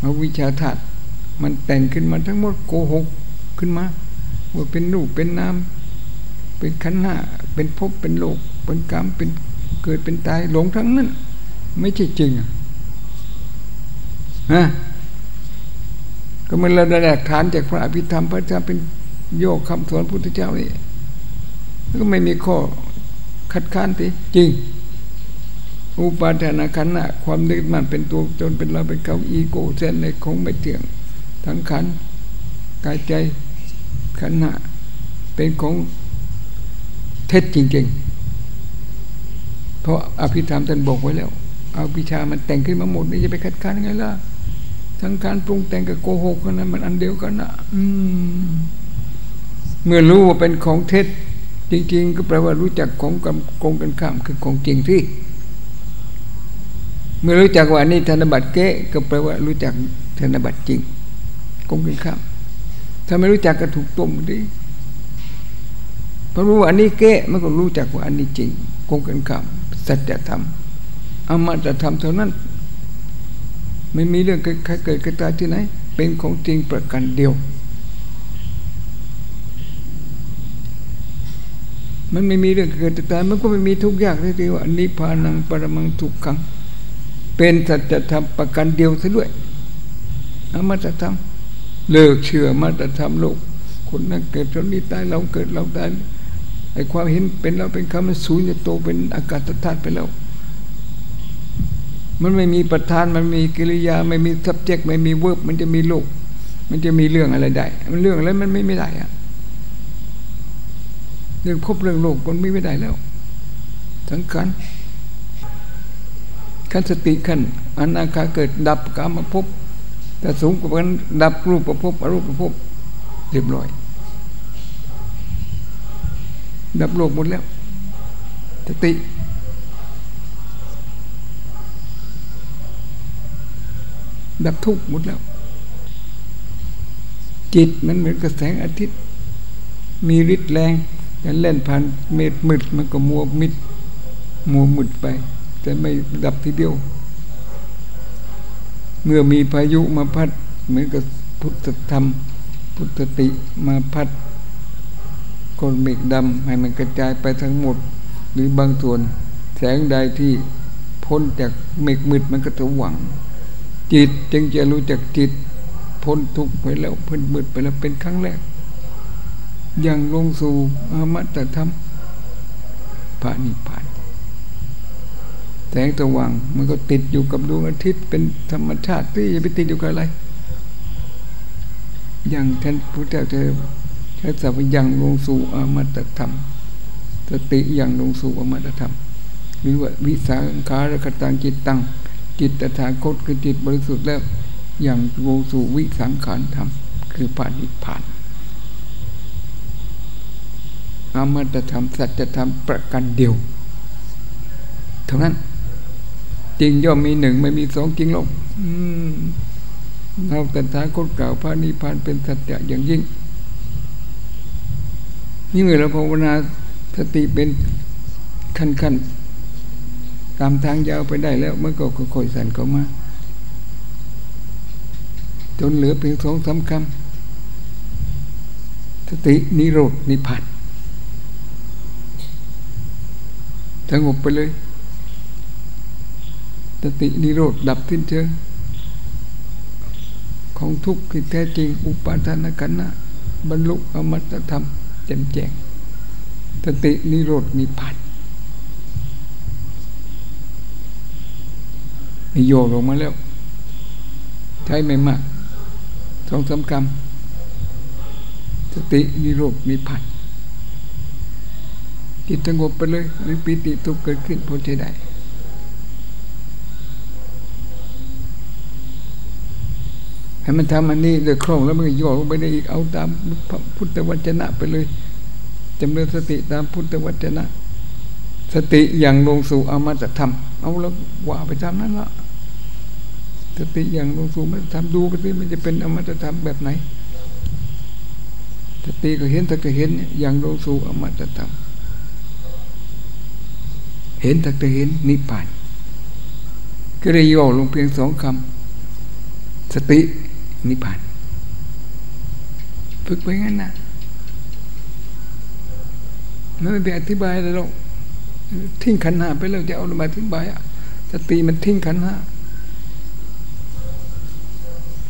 เอาวิชาถาดมันแต่งขึ้นมาทั้งหมดโกหกขึ้นมาว่าเป็นรูปเป็นนามเป็นขันห้าเป็นภพเป็นโลก เป็นกรรมเป็นเกิดเป็นตายหลงทั้งนั้น ไม่ใช่จริงอะฮะก็มันเราได้หลักฐานจากพระอภิธรรมพระเจ้าเป็นโยกคำสอนพุทธเจ้านี่ก็ไม่มีข้อคัดค้านทีจริง อุปาทานขันธ์ความนึกมันเป็นตัวจนเป็นเราเป็นเขาอีโก้เส้นในคงไม่เที่ยงทั้งขันกายใจขันธ์เป็นของเท็จจริง ๆ เพราะอภิธรรมท่านบอกไว้แล้วอาวิชามันแต่งขึ้นมาหมดนี่จะไปคัดค้านไงล่ะทั้งการปรุงแต่งกับโกหกกันนะมันอันเดียวกันนะอืมเมื่อรู้ว่าเป็นของเท็จ จริง ๆ ก็แปลว่ารู้จักของกงกันข้ามคือของจริงที่ เมื่อรู้จักว่านี่ธนบัตรเก๊ก็แปลว่ารู้จักธนบัตรจริงกงกันข้ามถ้าไม่รู้จักก็ถูกต้มดิพอรู้ว่าอันนี้เก๊มันก็รู้จักว่าอันนี้จริงกงกันข้าม สัจธรรมอมตะธรรมเท่านั้น ไม่มีเรื่องใครเกิดกระตายที่ไหน เป็นของจริงประกันเดียว มันไม่มีเรื่องเกิดตายมันก็ไม่มีทุกอย่างเลยที่ว่านิพพานังปรมังทุกขัง เป็นสัจธรรมประกันเดียวซะด้วยอมตะธรรมเลิกเชื่อมาตรธรรมโลก คนนั้นเกิดเรานี้ตายเราเกิดเราตาย ไอ้ความเห็นเป็นเราเป็นคำมันสูญจะโตเป็นอากาศธาตุไปแล้ว มันไม่มีประธานมันมีกิริยาไม่มี subject ไม่มี verb มันจะมีโลกมันจะมีเรื่องอะไรได้ มันเรื่องอะไรมันไม่ไม่ได้อะเรื่องพบเรื่องโลกมันไม่ไม่ได้แล้วทั้งกันขั้นสติขั้นอนาคาเกิดดับกามาพบแต่สูงกว่านั้นดับรูปประพบอรูปประพบเรียบร้อย ดับโลกหมดแล้วสติดับทุกข์หมดแล้ว จิตมันเหมือนกับแสงอาทิตย์ มีฤทธิ์แรงแต่เล่นผ่านเมฆมืดมันก็มัวมิดมัวมืดไป แต่ไม่ดับทีเดียว เมื่อมีพายุมาพัดเหมือนกับพุทธธรรม พุทธติมาพัด ก้อนเมฆดำให้มันกระจายไปทั้งหมด หรือบางส่วนแสงใดที่พ้นจากเมฆมืดมันก็จะหวังจิตจึงจะรู้จักจิตพ้นทุกข์ไปแล้วพ้นมืดไปแล้วเป็นครั้งแรก อย่างลงสู่อมตะธรรมพระนิพพานแสงสว่างมันก็ติดอยู่กับดวงอาทิตย์เป็นธรรมชาติที่จะไปติดอยู่กับอะไร อย่างท่านพุทธเจ้า จะใช้ศัพย่างลงสู่อมตะธรรม สติย่างลงสู่อมตะธรรม หรือว่าวิสาขารคตังจิตตังจิตตถาคตคือจิตบริสุทธิ์แล้วอย่างลงสู่วิสังขารธรรม คือผ่านนิพพานอมตธรรมสัจธรรมประกันเดียวเท่านั้น จริงย่อมมีหนึ่งไม่มีสองจริงหรอกเราแต่ทาคนกล่าวพระนิพพานเป็นสัจจะอย่างยิ่ง นี่เมื่อเราภาวนาสติเป็นขั้นขั้นตามทางยาวไปได้แล้วมันก็ค่อยๆสั่นเข้ามา จนเหลือเพียงสองสาคำสตินิโรดนิพพานสงบไปเลยสตินิโรธดับสิ้นเชิงของทุกข์ที่แท้จริง อุปาทานกันนะบรรลุอมตะธรรม แจ่มแจ้งสตินิโรธนิพพานมีโยกลงมาแล้ว ใช้ไม่มากสองสามคำสตินิโรธนิพพานจิตสงบไปเลย หรือปิติทุกเกิดขึ้นพอใช้ได้ ให้มันทำอันนี้เดือดคล่องแล้วมันก็ย่อลงไปได้อีกเอาตามพุทธวจนะไปเลยจำเริญสติตามพุทธวจนะ สติอย่างลงสู่อมตะธรรม เอาแล้วว่าไปตามนั้นละสติอย่างลงสู่อมตะธรรมดูไปสิมันจะเป็นอมตะธรรมแบบไหน สติก็เห็นถ้าก็เห็นอย่างลงสู่อมตะธรรม เห็นถ้าก็เห็นนิพพานก็เลยย่อลงเพียงสองคำสติ นิพพานฝึกไปงั้นนะไม่ไปอธิบายอะไรหรอกทิ้งขันหาไปแล้วจะเอามาอธิบายอะสติมันทิ้งขันหา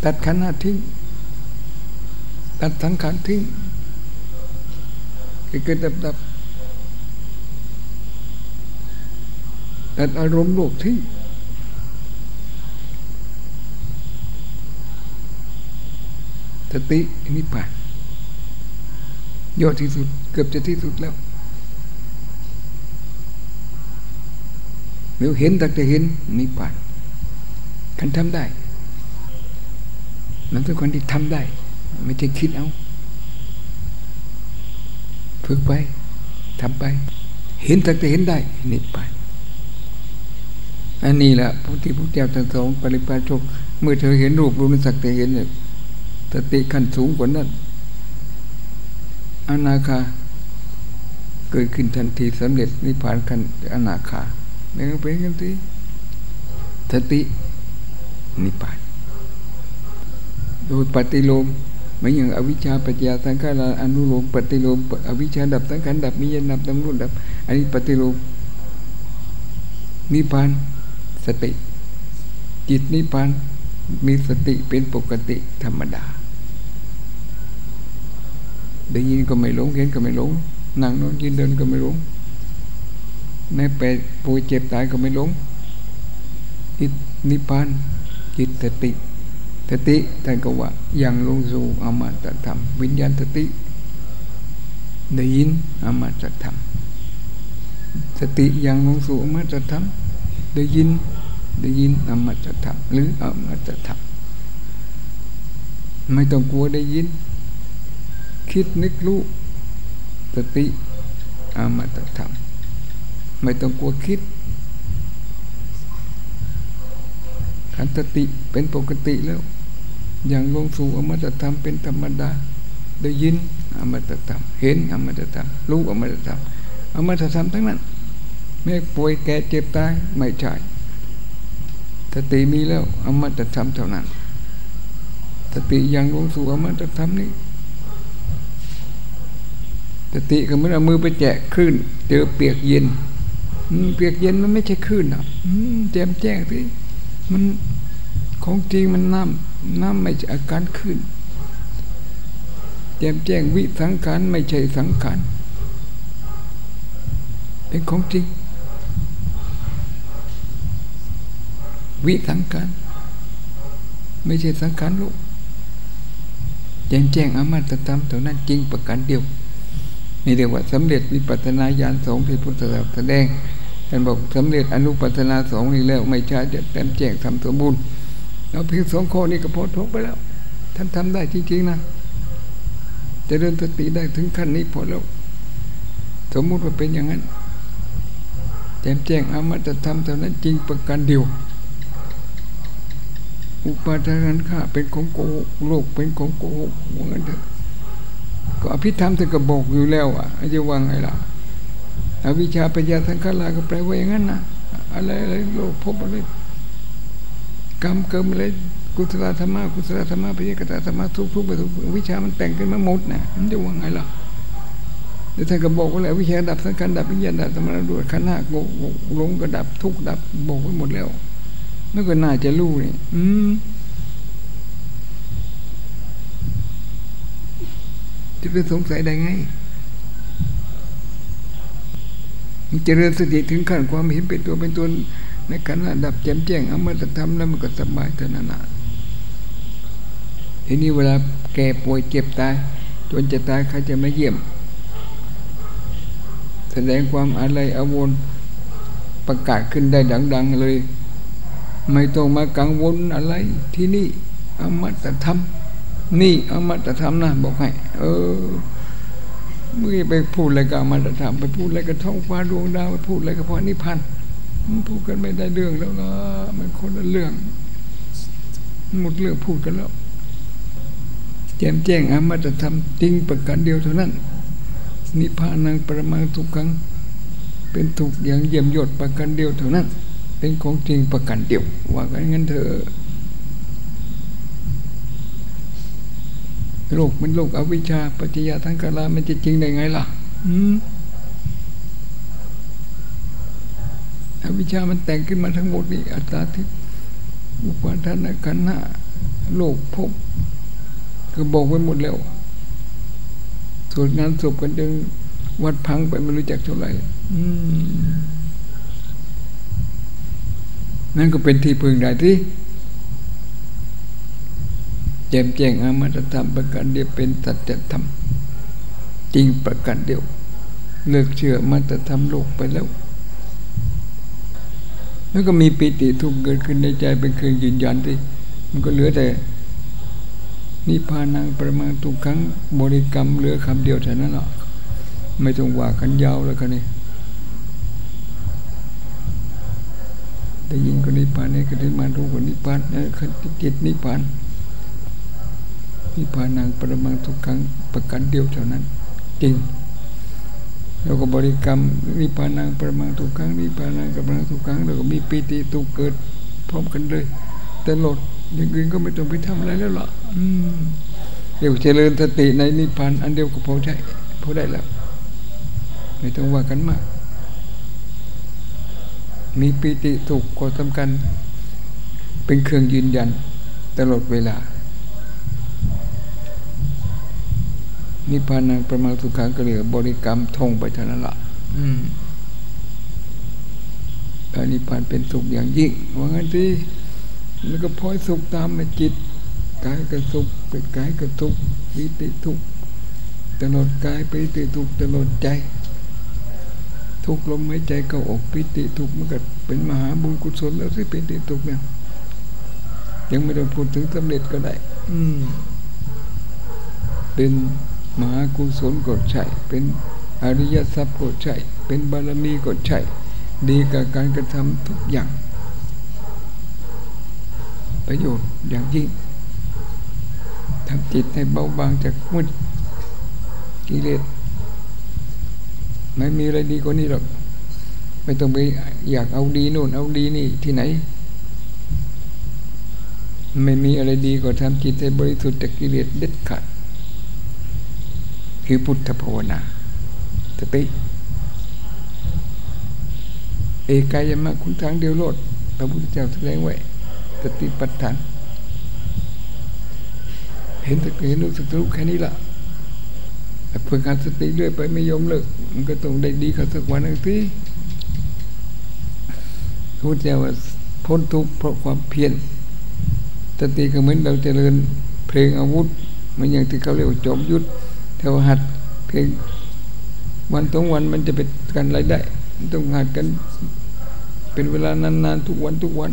ตัดขันหาทิ้งตัดสังขารทิ้งเกิดดับดับตัดอารมณ์โลกทิ้ง สตินิพพานยอดที่สุด เกือบจะที่สุดแล้วเดี๋ยวเห็นแต่จะเห็นนิพพานคันทำได้มันเป็นคนที่ทำได้ ไม่ใช่คิดเอาฝึกไปทำไป เห็นแต่จะเห็นได้นิพพานอันนี้แหละพระที่พระเจ้าทั้งสองปริพาชก เมื่อเธอเห็นรูปรู้นสักแต่เห็นเนี่ย สติขั้นสูงกว่านั้นอนาคา เกิดขึ้นทันทีสำเร็จนิพพานขั้นอนาคาเนี่ยเป็นกันทีสตินิพพานโดยปฏิโลมไม่อย่างอวิชชาปัญญาสังขารอนุโลมปฏิโลมอวิชชาดับสังขารดับมียนับดำรุนดับอันนี้ปฏิโลมนิพพานสติจิตนิพพาน มีสติเป็นปกติธรรมดา ได้ยินก็ไม่หลงเห็นก็ไม่หลงนั่งนอนยืนเดินก็ไม่หลงแม้ไปป่วยเจ็บตายก็ไม่หลงจิตนิพพานจิตสติสติท่านก็ว่าอยังลงสู่อมตะธรรม วิญญาณสติได้ยินอมตะธรรม สติอยังลงสู่อมตะธรรมได้ยิน ได้ยินอมตะธรรมหรืออมตะธรรมไม่ต้องกลัวได้ยิน คิดนึกรู้สติอมตะธรรมไม่ต้องกลัวคิดขันตติเป็นปกติแล้ว อย่างลงสู่อมตะธรรมเป็นธรรมดา ได้ยินอมตะธรรม เห็นอมตะธรรม รู้อมตะธรรมอมตะธรรมทั้งนั้น ไม่ป่วยแก่เจ็บตายไม่ใช่ สติมีแล้วอมตะธรรมเท่านั้น สติย่างลงสู่อมตะธรรมนี้สติก็เหมือนเอามือไปแจะคลื่นเจอเปียกเย็นเปียกเย็นมันไม่ใช่คลื่นอะแจ่มแจ้งที่มันของจริงมันน้ำน้ำไม่ใช่อาการขึ้นแจ่มแจ้งวิสังขารไม่ใช่สังขารเป็นของจริง วิสังขารไม่ใช่สังขารโลกแจ่มแจ้งอมาตธรรมเท่านั้นจริงประการเดียวนี่เรียกว่าสำเร็จวิปัสนาญาณสองที่พุทธเจ้าแสดงท่านบอกสำเร็จอนุปัสนาสองนี่แล้ว ไม่ใช่จะแจ่มแจ้งทำสมบูรณ์เราเพียงสองข้อนี้ก็พอทุกไปแล้ว ท่านทำได้จริงๆนะจะเริ่มสติได้ถึงขั้นนี้พอแล้ว สมมุติว่าเป็นอย่างนั้นแจ่มแจ้งอามาตธรรมเท่านั้นจริงประการเดียว อุปาทานข้าเป็นของโกหกโลกเป็นของโกหกว่างั้นเถอะก็อภิธรรมท่านก็บอกอยู่แล้วอะจะว่าไงล่ะอวิชาปัญญาทังขลาก็แปลว่าอย่างนั้นนะอะไรอะไรโลกพบอะไรกรรมเกิมอะไรกุศลธรรมะกุศลธรรมะพยกตธรรมะทุกทุกไปทุกวิชามันแต่งขึ้นมาหมดนะมันจะว่าไงล่ะเดี๋ยวท่านก็บอกว่าแล้ววิชาดับสังขารดับวิญญาณดับธรรมะด้วยขันธ์ห้าโกหลงก็ดับทุกดับบอกไว้หมดแล้ว นั่นก็น่าจะรู้นี่อืมจะเป็นสงสัยได้ไงเจริญสติถึงขั้นความเห็นเป็นตัวเป็นตนในขณะดับแจ่มแจ้งเอามาจะทำแล้วมันก็สบายเท่านั้นนะทีนี้เวลาแก่ป่วยเจ็บตาย จนจะตายเขาจะมาเยี่ยม แสดงความอะไรอาวรประกาศขึ้นได้ดัง ๆ เลย ไม่ต้องมากังวลอะไรที่นี่อมตะธรรม นี่อมตะธรรมนะบอกให้ เออมื่อไปพูดอะไรกับอมตะธรรมไปพูดอะไรกับท้องฟ้าดวงดาวไปพูดอะไรกับพระนิพพานพูดกันไม่ได้เรื่องแล้วนะมันคนละเรื่อง หมดเรื่องพูดกันแล้วแจ่มแจ้งอามาจะทำจริงประการเดียวเท่านั้น นิพพานังประมาทุกครั้งเป็นถูกอย่างเยี่ยมยดประการเดียวเท่านั้น เป็นของจริงประการเดียวว่ากันงั้นเถอะโลกมันโลกอวิชชาปัจจยาทั้งกาลามันจะจริงได้ไงล่ะอืมอวิชามันแต่งขึ้นมาทั้งหมดนี่อัตตาทิพอุปาทานขันธ์ห้าโลกภพก็บอกไว้หมดแล้วส่วนงานศพกันจึงวัดพังไปไม่รู้จักเท่าไหร่ นั่นก็เป็นที่พึงได้ที่แจ่มแจ้งอมาตธรรมประการเดียวเป็นสัจธรรมจริงประการเดียว เลิกเชื่อมาตธรรมโลกไปแล้ว แล้วก็มีปิติทุกเกิดขึ้นในใจเป็นเครื่องยืนยันที่มันก็เหลือแต่นิพพานังประมาณทุกครั้งบริกรรมเหลือคำเดียวเท่านั้นหรอไม่ต้องว่ากันยาวแล้วกันนี่ ได้ยินก็นิพพานในก็ได้มารู้ก็นิพพานนะขันติจิตนิพพานนิพพานังปรมังทุกครั้งประกันเดียวเท่านั้น จริงเราก็บริกรรมนิพพานังปรมังทุกครั้งนิพพานังปรมังทุกครั้งเราก็มีปีติตุกเกิดพร้อมกันเลย แต่หลดอย่างอื่นก็ไม่ต้องไปทำอะไรแล้วล่ะเดี๋ยวเจริญสติในนิพพานอันเดียวก็พอใช้พอได้แล้ว ไม่ต้องว่ากันมาก มีปีติถูกก็สำคัญ เป็นเครื่องยืนยันตลอดเวลา นิพพานังประมาสุขังก็เหลือบริกรรมทงไปเท่านั้นละอืมอนิพพานเป็นสุขอย่างยิ่งว่างั้นที่แล้วก็พลอยสุขตามมาจิตกายก็สุขเป็นกายก็ทุกปิติทุกตลอดกายปิติทุกตลอดใจ ทุกลมหายใจเข้าออกปิติทุกมันก็เป็นมหาบุญกุศลแล้วสิปิติทุกเนี่ย ยังไม่ต้องพูดถึงสำเร็จก็ได้ อืมเป็นมหากุศลก็ใช่ เป็นอริยทรัพย์ก็ใช่ เป็นบารมีก็ใช่ ดีกับการกระทำทุกอย่าง ประโยชน์อย่างยิ่งทำจิตให้เบาบางจากมุดกิเลส ไม่มีอะไรดีกว่านี้หรอกไม่ต้องไปอยากเอาดีโน่นเอาดีนี่ที่ไหน ไม่มีอะไรดีกว่าทำจิตให้บริสุทธิ์จากกิเลสเด็ดขาดคือพุทธภาวนาสติเอกายมะคุณทางเดียวโลดพระพุทธเจ้าแสดงไว้สติปัฏฐาน เห็นแต่เห็นรู้สึกรู้แค่นี้ละเพื่อการสติเรื่อยไปไม่ยอมเลิกมันก็ต้องได้ดีขึ้นสักวันหนึ่งที่พระพุทธเจ้าว่าพ้นทุกข์เพราะความเพียรสติก็เหมือนเราเจริญเพลงอาวุธมันอย่างที่เขาเรียกจอมยุทธแถวหัดเพียงวันตรงวันมันจะเป็นกันอะไรได้ต้องหัดกันเป็นเวลานานๆทุกวันทุกวัน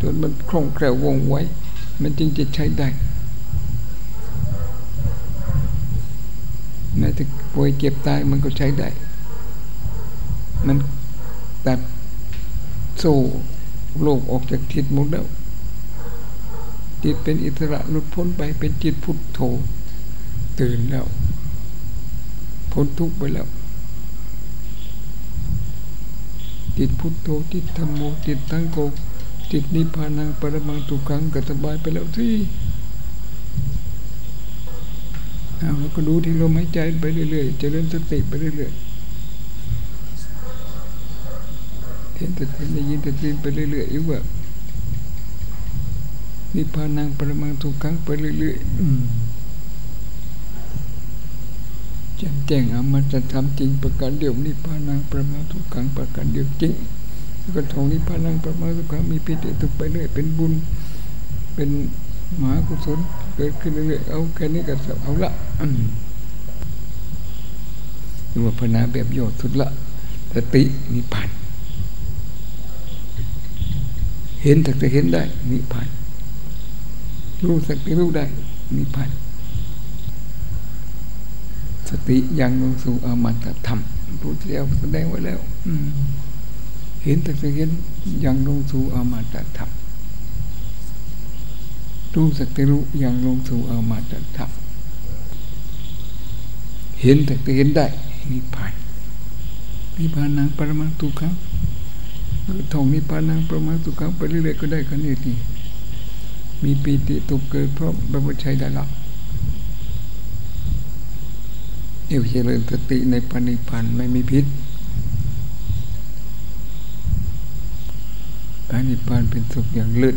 จนมันคล่องแคล่วว่องไวมันจึงจะใช้ได้ แม้แต่ป่วยเจ็บตายมันก็ใช้ได้ มันตัดโซ่โลกออกจากทิศหมดแล้วจิตเป็นอิสระหลุดพ้นไปเป็นจิตพุทโธตื่นแล้วพ้นทุกข์ไปแล้ว จิตพุทโธจิตธรรมโมจิตตั้งโกจิตนิพพานังปรมังตุกังก็สบายไปแล้วที่ เอาแล้วก็ดูที่ลมหายใจไปเรื่อยๆเจริญสติไปเรื่อยๆเห็นแต่เห็นได้ยินแต่ยินไปเรื่อยๆอีกว่านิพพานังปรมังตุกังไปเรื่อยๆแจ่มแจ้งอามาจะทำจริงประการเดียวนิพพานังประมาทุกขังประการเดียวจริงแล้วก็ทองนิพพานังประมาทุกขังมีปิติตุกไปเรื่อยเป็นบุญเป็น มหากุศลเกิดขึ้นเรื่อยเอาแค่นี้ก็เอาละหรือว่าพนาแบบโยดสุดละสตินิพพานเห็นสักจะเห็นได้ นิพพานรู้สักจะรู้ได้ นิพพานสติยังลงสู่อมตะธรรมพุทธเจ้าแสดงไว้แล้วเห็นแต่จะเห็นยังลงสู่อมตะธรรม รู้สักแต่รู้ยังลงสู่อมตะธรรมเห็นแต่จะเห็นได้นิพพานนิพพานังปรมังตุขังท่องนิพพานังปรมังตุขังไปเรื่อยๆก็ได้กันนี่ทีมีปีติตุกเกิดเพราะบรรพชัยได้รับเอวเจริญสติในปณิพันธ์ไม่มีพิษปณิพันธ์เป็นสุขอย่างลิศ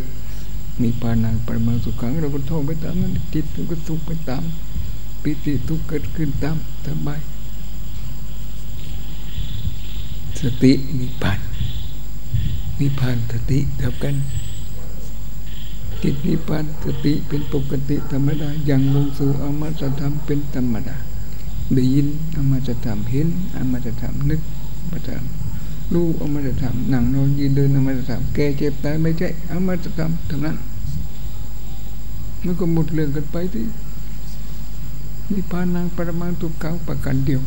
มีปานังปรมาสุขังเราก็ท่องไปตามนั้นจิตมันก็สุขไปตาม ปิติทุกเกิดขึ้นตามสบายสตินิพพานนิพพานสติเท่ากันจิตนิพพานสติเป็นปกติธรรมดาอย่างลงสู่อมตะธรรมเป็นธรรมดาได้ยินอามาจะทำเห็นอามาจะทำนึกมาทำรู้ เอามาจะทำนั่งนอนยืนเดินอามาจะทำแก่เจ็บตายไม่ใช่เอามาจะทำทั้งนั้นมันก็หมดเรื่องกันไปที่นิพพานังปรมังตุกังประกันเดียว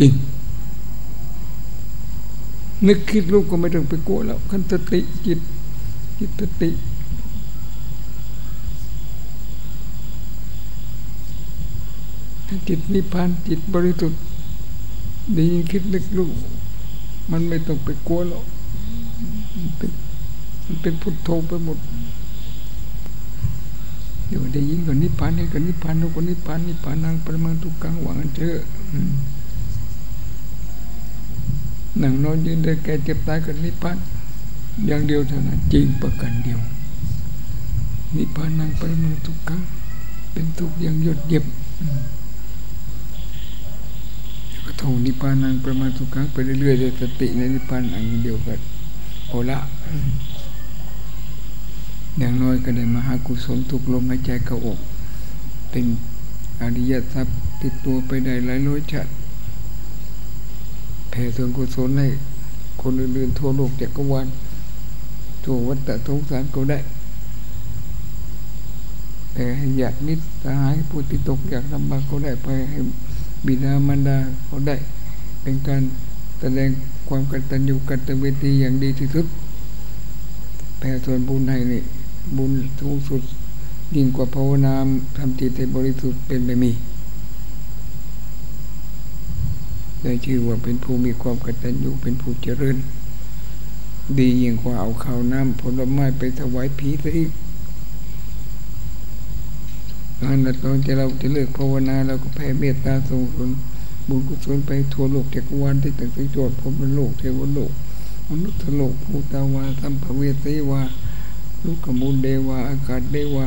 จริง นึกคิดลูกก็ไม่ต้องไปกลัวแล้วขันสติจิตจิตติ จิตนิพพานจิตบริสุทธิ์ดียิ่งคิดนึกลูกมันไม่ต้องไปกลัวหรอกมันเป็นมันเป็นพุทโธไปหมดเดี๋ยวได้ยินกับนิพพานนี่กับนิพพานลูกกับนิพพานนิพพานังประมังทุกขังหวังเถอะหนังนอนยืนเดินแก่เจ็บตายกับนิพพานอย่างเดียวเท่านั้นจริงประกันเดียว นิพพานังประมังทุกขังเป็นทุกอย่างหยดเย็บ ทงนิพพานังประมาณทุกครั้งไปเรื่อยๆเลยสติในนิพพานอันเดียวกันโอละอย่างน้อยก็ได้มหากุศลทุกลมหายใจเข้าอกเป็นอริยทรัพย์ติดตัวไปได้หลายร้อยชาติแผ่ส่วนกุศลให้คนอื่นๆทั่วโลกจักรวาลทั่ววัฏสงสารก็ได้ แต่ให้อยากนิดสหายผู้ที่ตกอยากลำบากก็ได้ไปให้ บิดามารดาเขาได้ เป็นการแสดงความกตัญญูกตเวทีอย่างดีที่สุดแผ่ส่วนบุญให้นี่บุญสูงสุดยิ่งกว่าภาวนาทำจิตให้บริสุทธิ์เป็นไม่มีได้ชื่อว่าเป็นผู้มีความกตัญญูเป็นผู้เจริญ ดียิ่งกว่าเอาข้าวน้ำผลไม้ไปถวายผีซะอีก อันตอนที่เราจะเลิกภาวนาเราก็แผ่เมตตาส่งผลบุญกุศลไปทั่วโลกจักรวาลที่ต่างๆโจทย์ผมโลกเทวโลกมนุษย์โลกภูตาวาสัมภเวสีวาลูกขมูลเดวาอากาศเดวา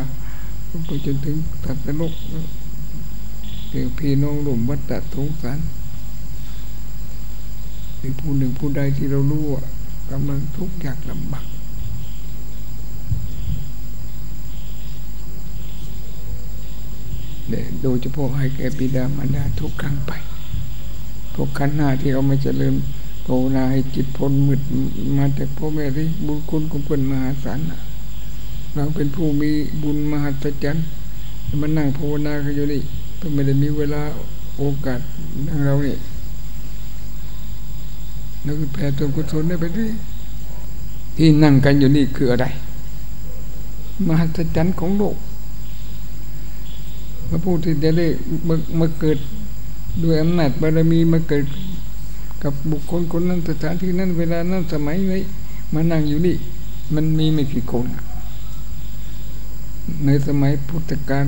ไปจนถึงตัดโลกเพียงพี่น้องหลุมวัฏฏะสงสารหรือผู้หนึ่งผู้ใดที่เรารู้ว่ากำลังทุกข์ยากลำบาก โดยเฉพาะให้แก่บิดามารดาทุกครั้งไปพวกขันหน้าที่เขาไม่เจริญภาวนาให้จิตพ้นมืดมาจากพ่อแม่ที่บุญคุณของเพื่อนมหาศาลเราเป็นผู้มีบุญมหัศจรรย์มานั่งภาวนากันอยู่นี่เพื่อไม่ได้มีเวลาโอกาสดังเราเนี่ยเราคือแผ่ตัวกุศลได้ไปด้วยที่นั่งกันอยู่นี่คืออะไร มหัศจรรย์ของโลก พระผู้ที่จะได้มามาเกิดด้วยอำนาจบารมีมาเกิดกับบุคคลคนนั้นสถานที่นั้นเวลานั้นสมัยนี้มานั่งอยู่นี่ มันมีไม่กี่คน ในสมัยพุทธกาล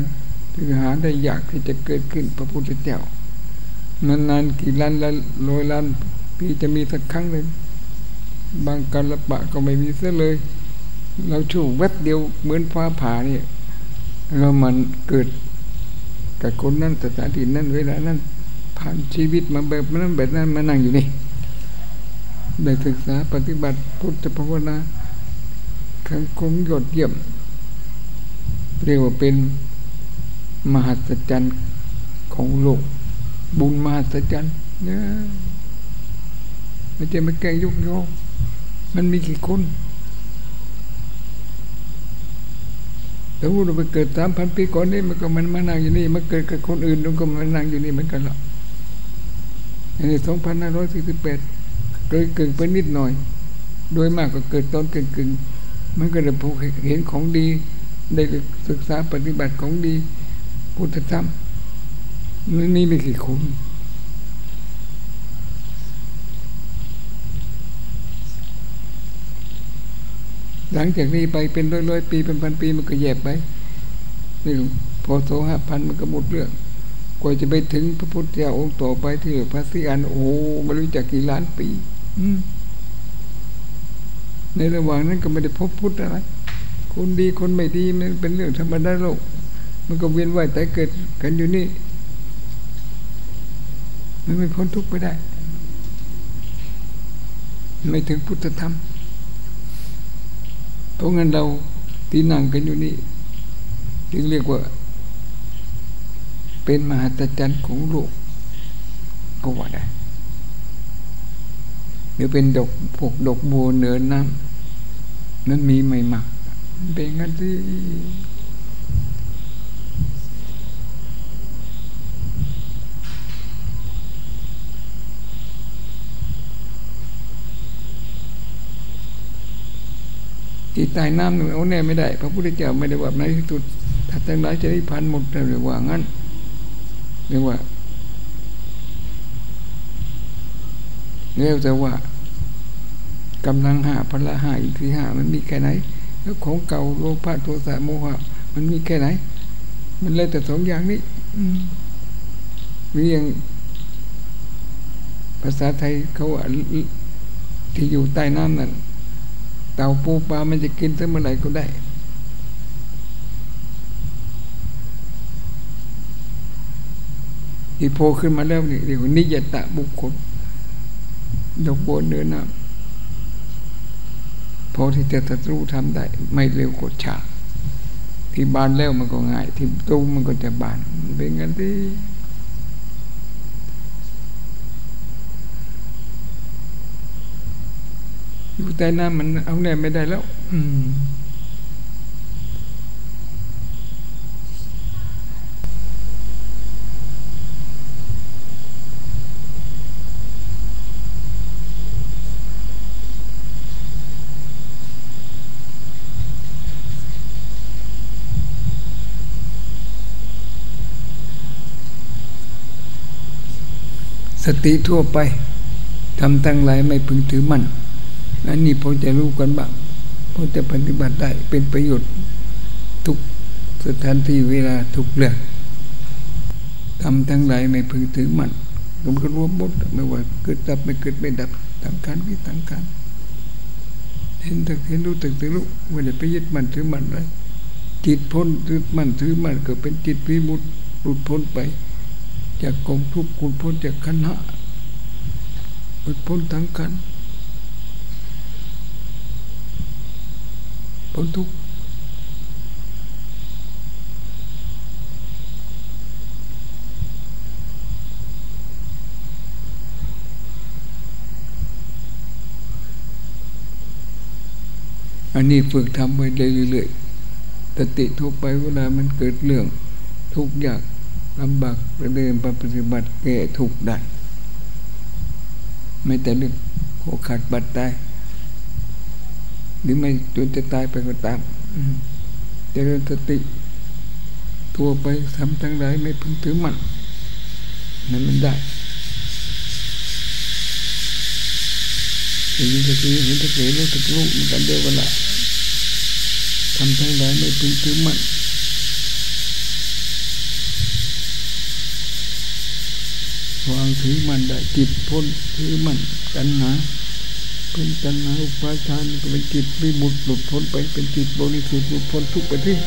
ถือหาได้ยากที่จะเกิดขึ้นพระพุทธเจ้านานๆกี่ล้านละร้อยล้านปีจะมีสักครั้งหนึ่งบางกาลปะก็ไม่มีเสียเลย เราชูแวบเดียวเหมือนฟ้าผ่าเนี่ยเรามันเกิด กับคนนั้นสถานที่นั้นเวลานั้นผ่านชีวิตมาแบบนั้นแบบนั้นมานั่งอยู่นี่ได้ศึกษาปฏิบัติพุทธภาวนาขังคงยอดเยี่ยม เรียกว่าเป็นมหัศจรรย์ของโลก บุญมหัศจรรย์เนี่ยไม่ใช่มาแกงยุกโยมันมีกี่คน แต่ว่าเราไปเกิดสามพันปีก่อนนี่มันก็มันมานั่งอยู่นี่มาเกิดกับคนอื่นมันก็มานั่งอยู่นี่เหมือนกันหรอกอันนี้สองพันห้าร้อยสี่สิบแปดเกิดกึ่งไปนิดหน่อย โดยมากก็เกิดตอนกึ่งกึ่งมันก็ได้พบเห็นของดี ได้ศึกษาปฏิบัติของดีพุทธธรรมนั่นนี่ไม่กี่คน หลังจากนี้ไปเป็นร้อยร้อยปีเป็นพันปีมันก็แยบไปนี่พอโซห้าพันมันก็หมดเรื่องกว่าจะไปถึงพระพุทธเจ้าองค์ต่อไปที่พระสิอันโอ้ไม่รู้จักกี่ล้านปีในระหว่างนั้นก็ไม่ได้พบพุทธอะไร คนดีคนไม่ดีมันเป็นเรื่องธรรมดาโลก มันก็เวียนว่ายแต่เกิดกันอยู่นี่ มันไม่พ้นทุกข์ไปได้ ไม่ถึงพุทธธรรม เพราะงั้นเราที่นั่งกันอยู่นี่จึงเรียกว่า เป็นมหัศจรรย์ของโลกก็ว่าได้หรือเป็นดอกพวกดอกบัวเหนือน้ำนั้นมีไม่มากเป็นงั้นที่ จิตใต้น้ำเอาแน่ไม่ได้ พระพุทธเจ้าไม่ได้ว่าในที่สุดถ้าทั้งหลายจะได้พันหมดเรียกว่างั้นเรียกว่าเรียกแต่ว่ากำลังหาพละหาอีกที่หามันมีแค่ไหน แล้วของเก่าโลภะโทสะโมหะ มันมีแค่ไหน มันเลยแต่สองอย่างนี้มีอย่างภาษาไทยเขาว่าที่อยู่ใต้น้ำนั่น เต่าปูปลามันจะกินสักเมื่อไหร่ก็ได้ ที่โผล่ขึ้นมาแล้วนี่เรียกว่านิยตะบุคคลดอกบัวเนื้อน้ำพอที่จะตัดรู้ทำได้ ไม่เร็วกดฉากที่บานแล้วมันก็ง่าย ที่ตู้มันก็จะบานเป็นงั้นที่ อยู่ใต้น้ำมันเอาแน่ไม่ได้แล้ว อืม สติทั่วไปทำตั้งหลายไม่พึงถือมั่น อันนี้พอจะรู้กันบ้างพอจะปฏิบัติได้เป็นประโยชน์ทุกสถานที่เวลาทุกเรื่องทำทั้งหลายไม่พึงถือมันมันก็รวมหมดไม่ว่าเกิดดับไม่เกิดไม่ดับต่างกันวิต่างกันเห็นแต่เห็นรู้ตึกตึกรู้ไม่ได้ไปยึดมันถือมันอะไรจิตพ้นถือมันถือมันก็เป็นจิตวิมุตติหลุดพ้นไป จากกองทุกข์คุณพ้นจากขันหะหลุดพ้นทั้งกัน พ้นทุกข์อันนี้ฝึกทำไปเรื่อยๆตติทั่วไปเวลามันเกิดเรื่อง ทุกข์ยากลำบากประเดินปฏิบัติแก้ทุกได้ ไม่แต่เรื่องโคขาดบัตรตาย หรือไม่จนจะตายไปก็ตามเจริญสติ ตัวไปทำทั้งหลายไม่พึงถือมันนั่นมันได้เห็นสติเห็นสติรู้สึกรู้มันกันเดียวกันละทำทั้งหลายไม่พึงถือมันวางถือมันได้จิตพ้นถือมันกันหา เป็นตัณหาอุปาทานเป็นจิตวิมุตติหลุดพ้นไปเป็นจิตบริสุทธิ์หลุดพ้นทุกประเทศ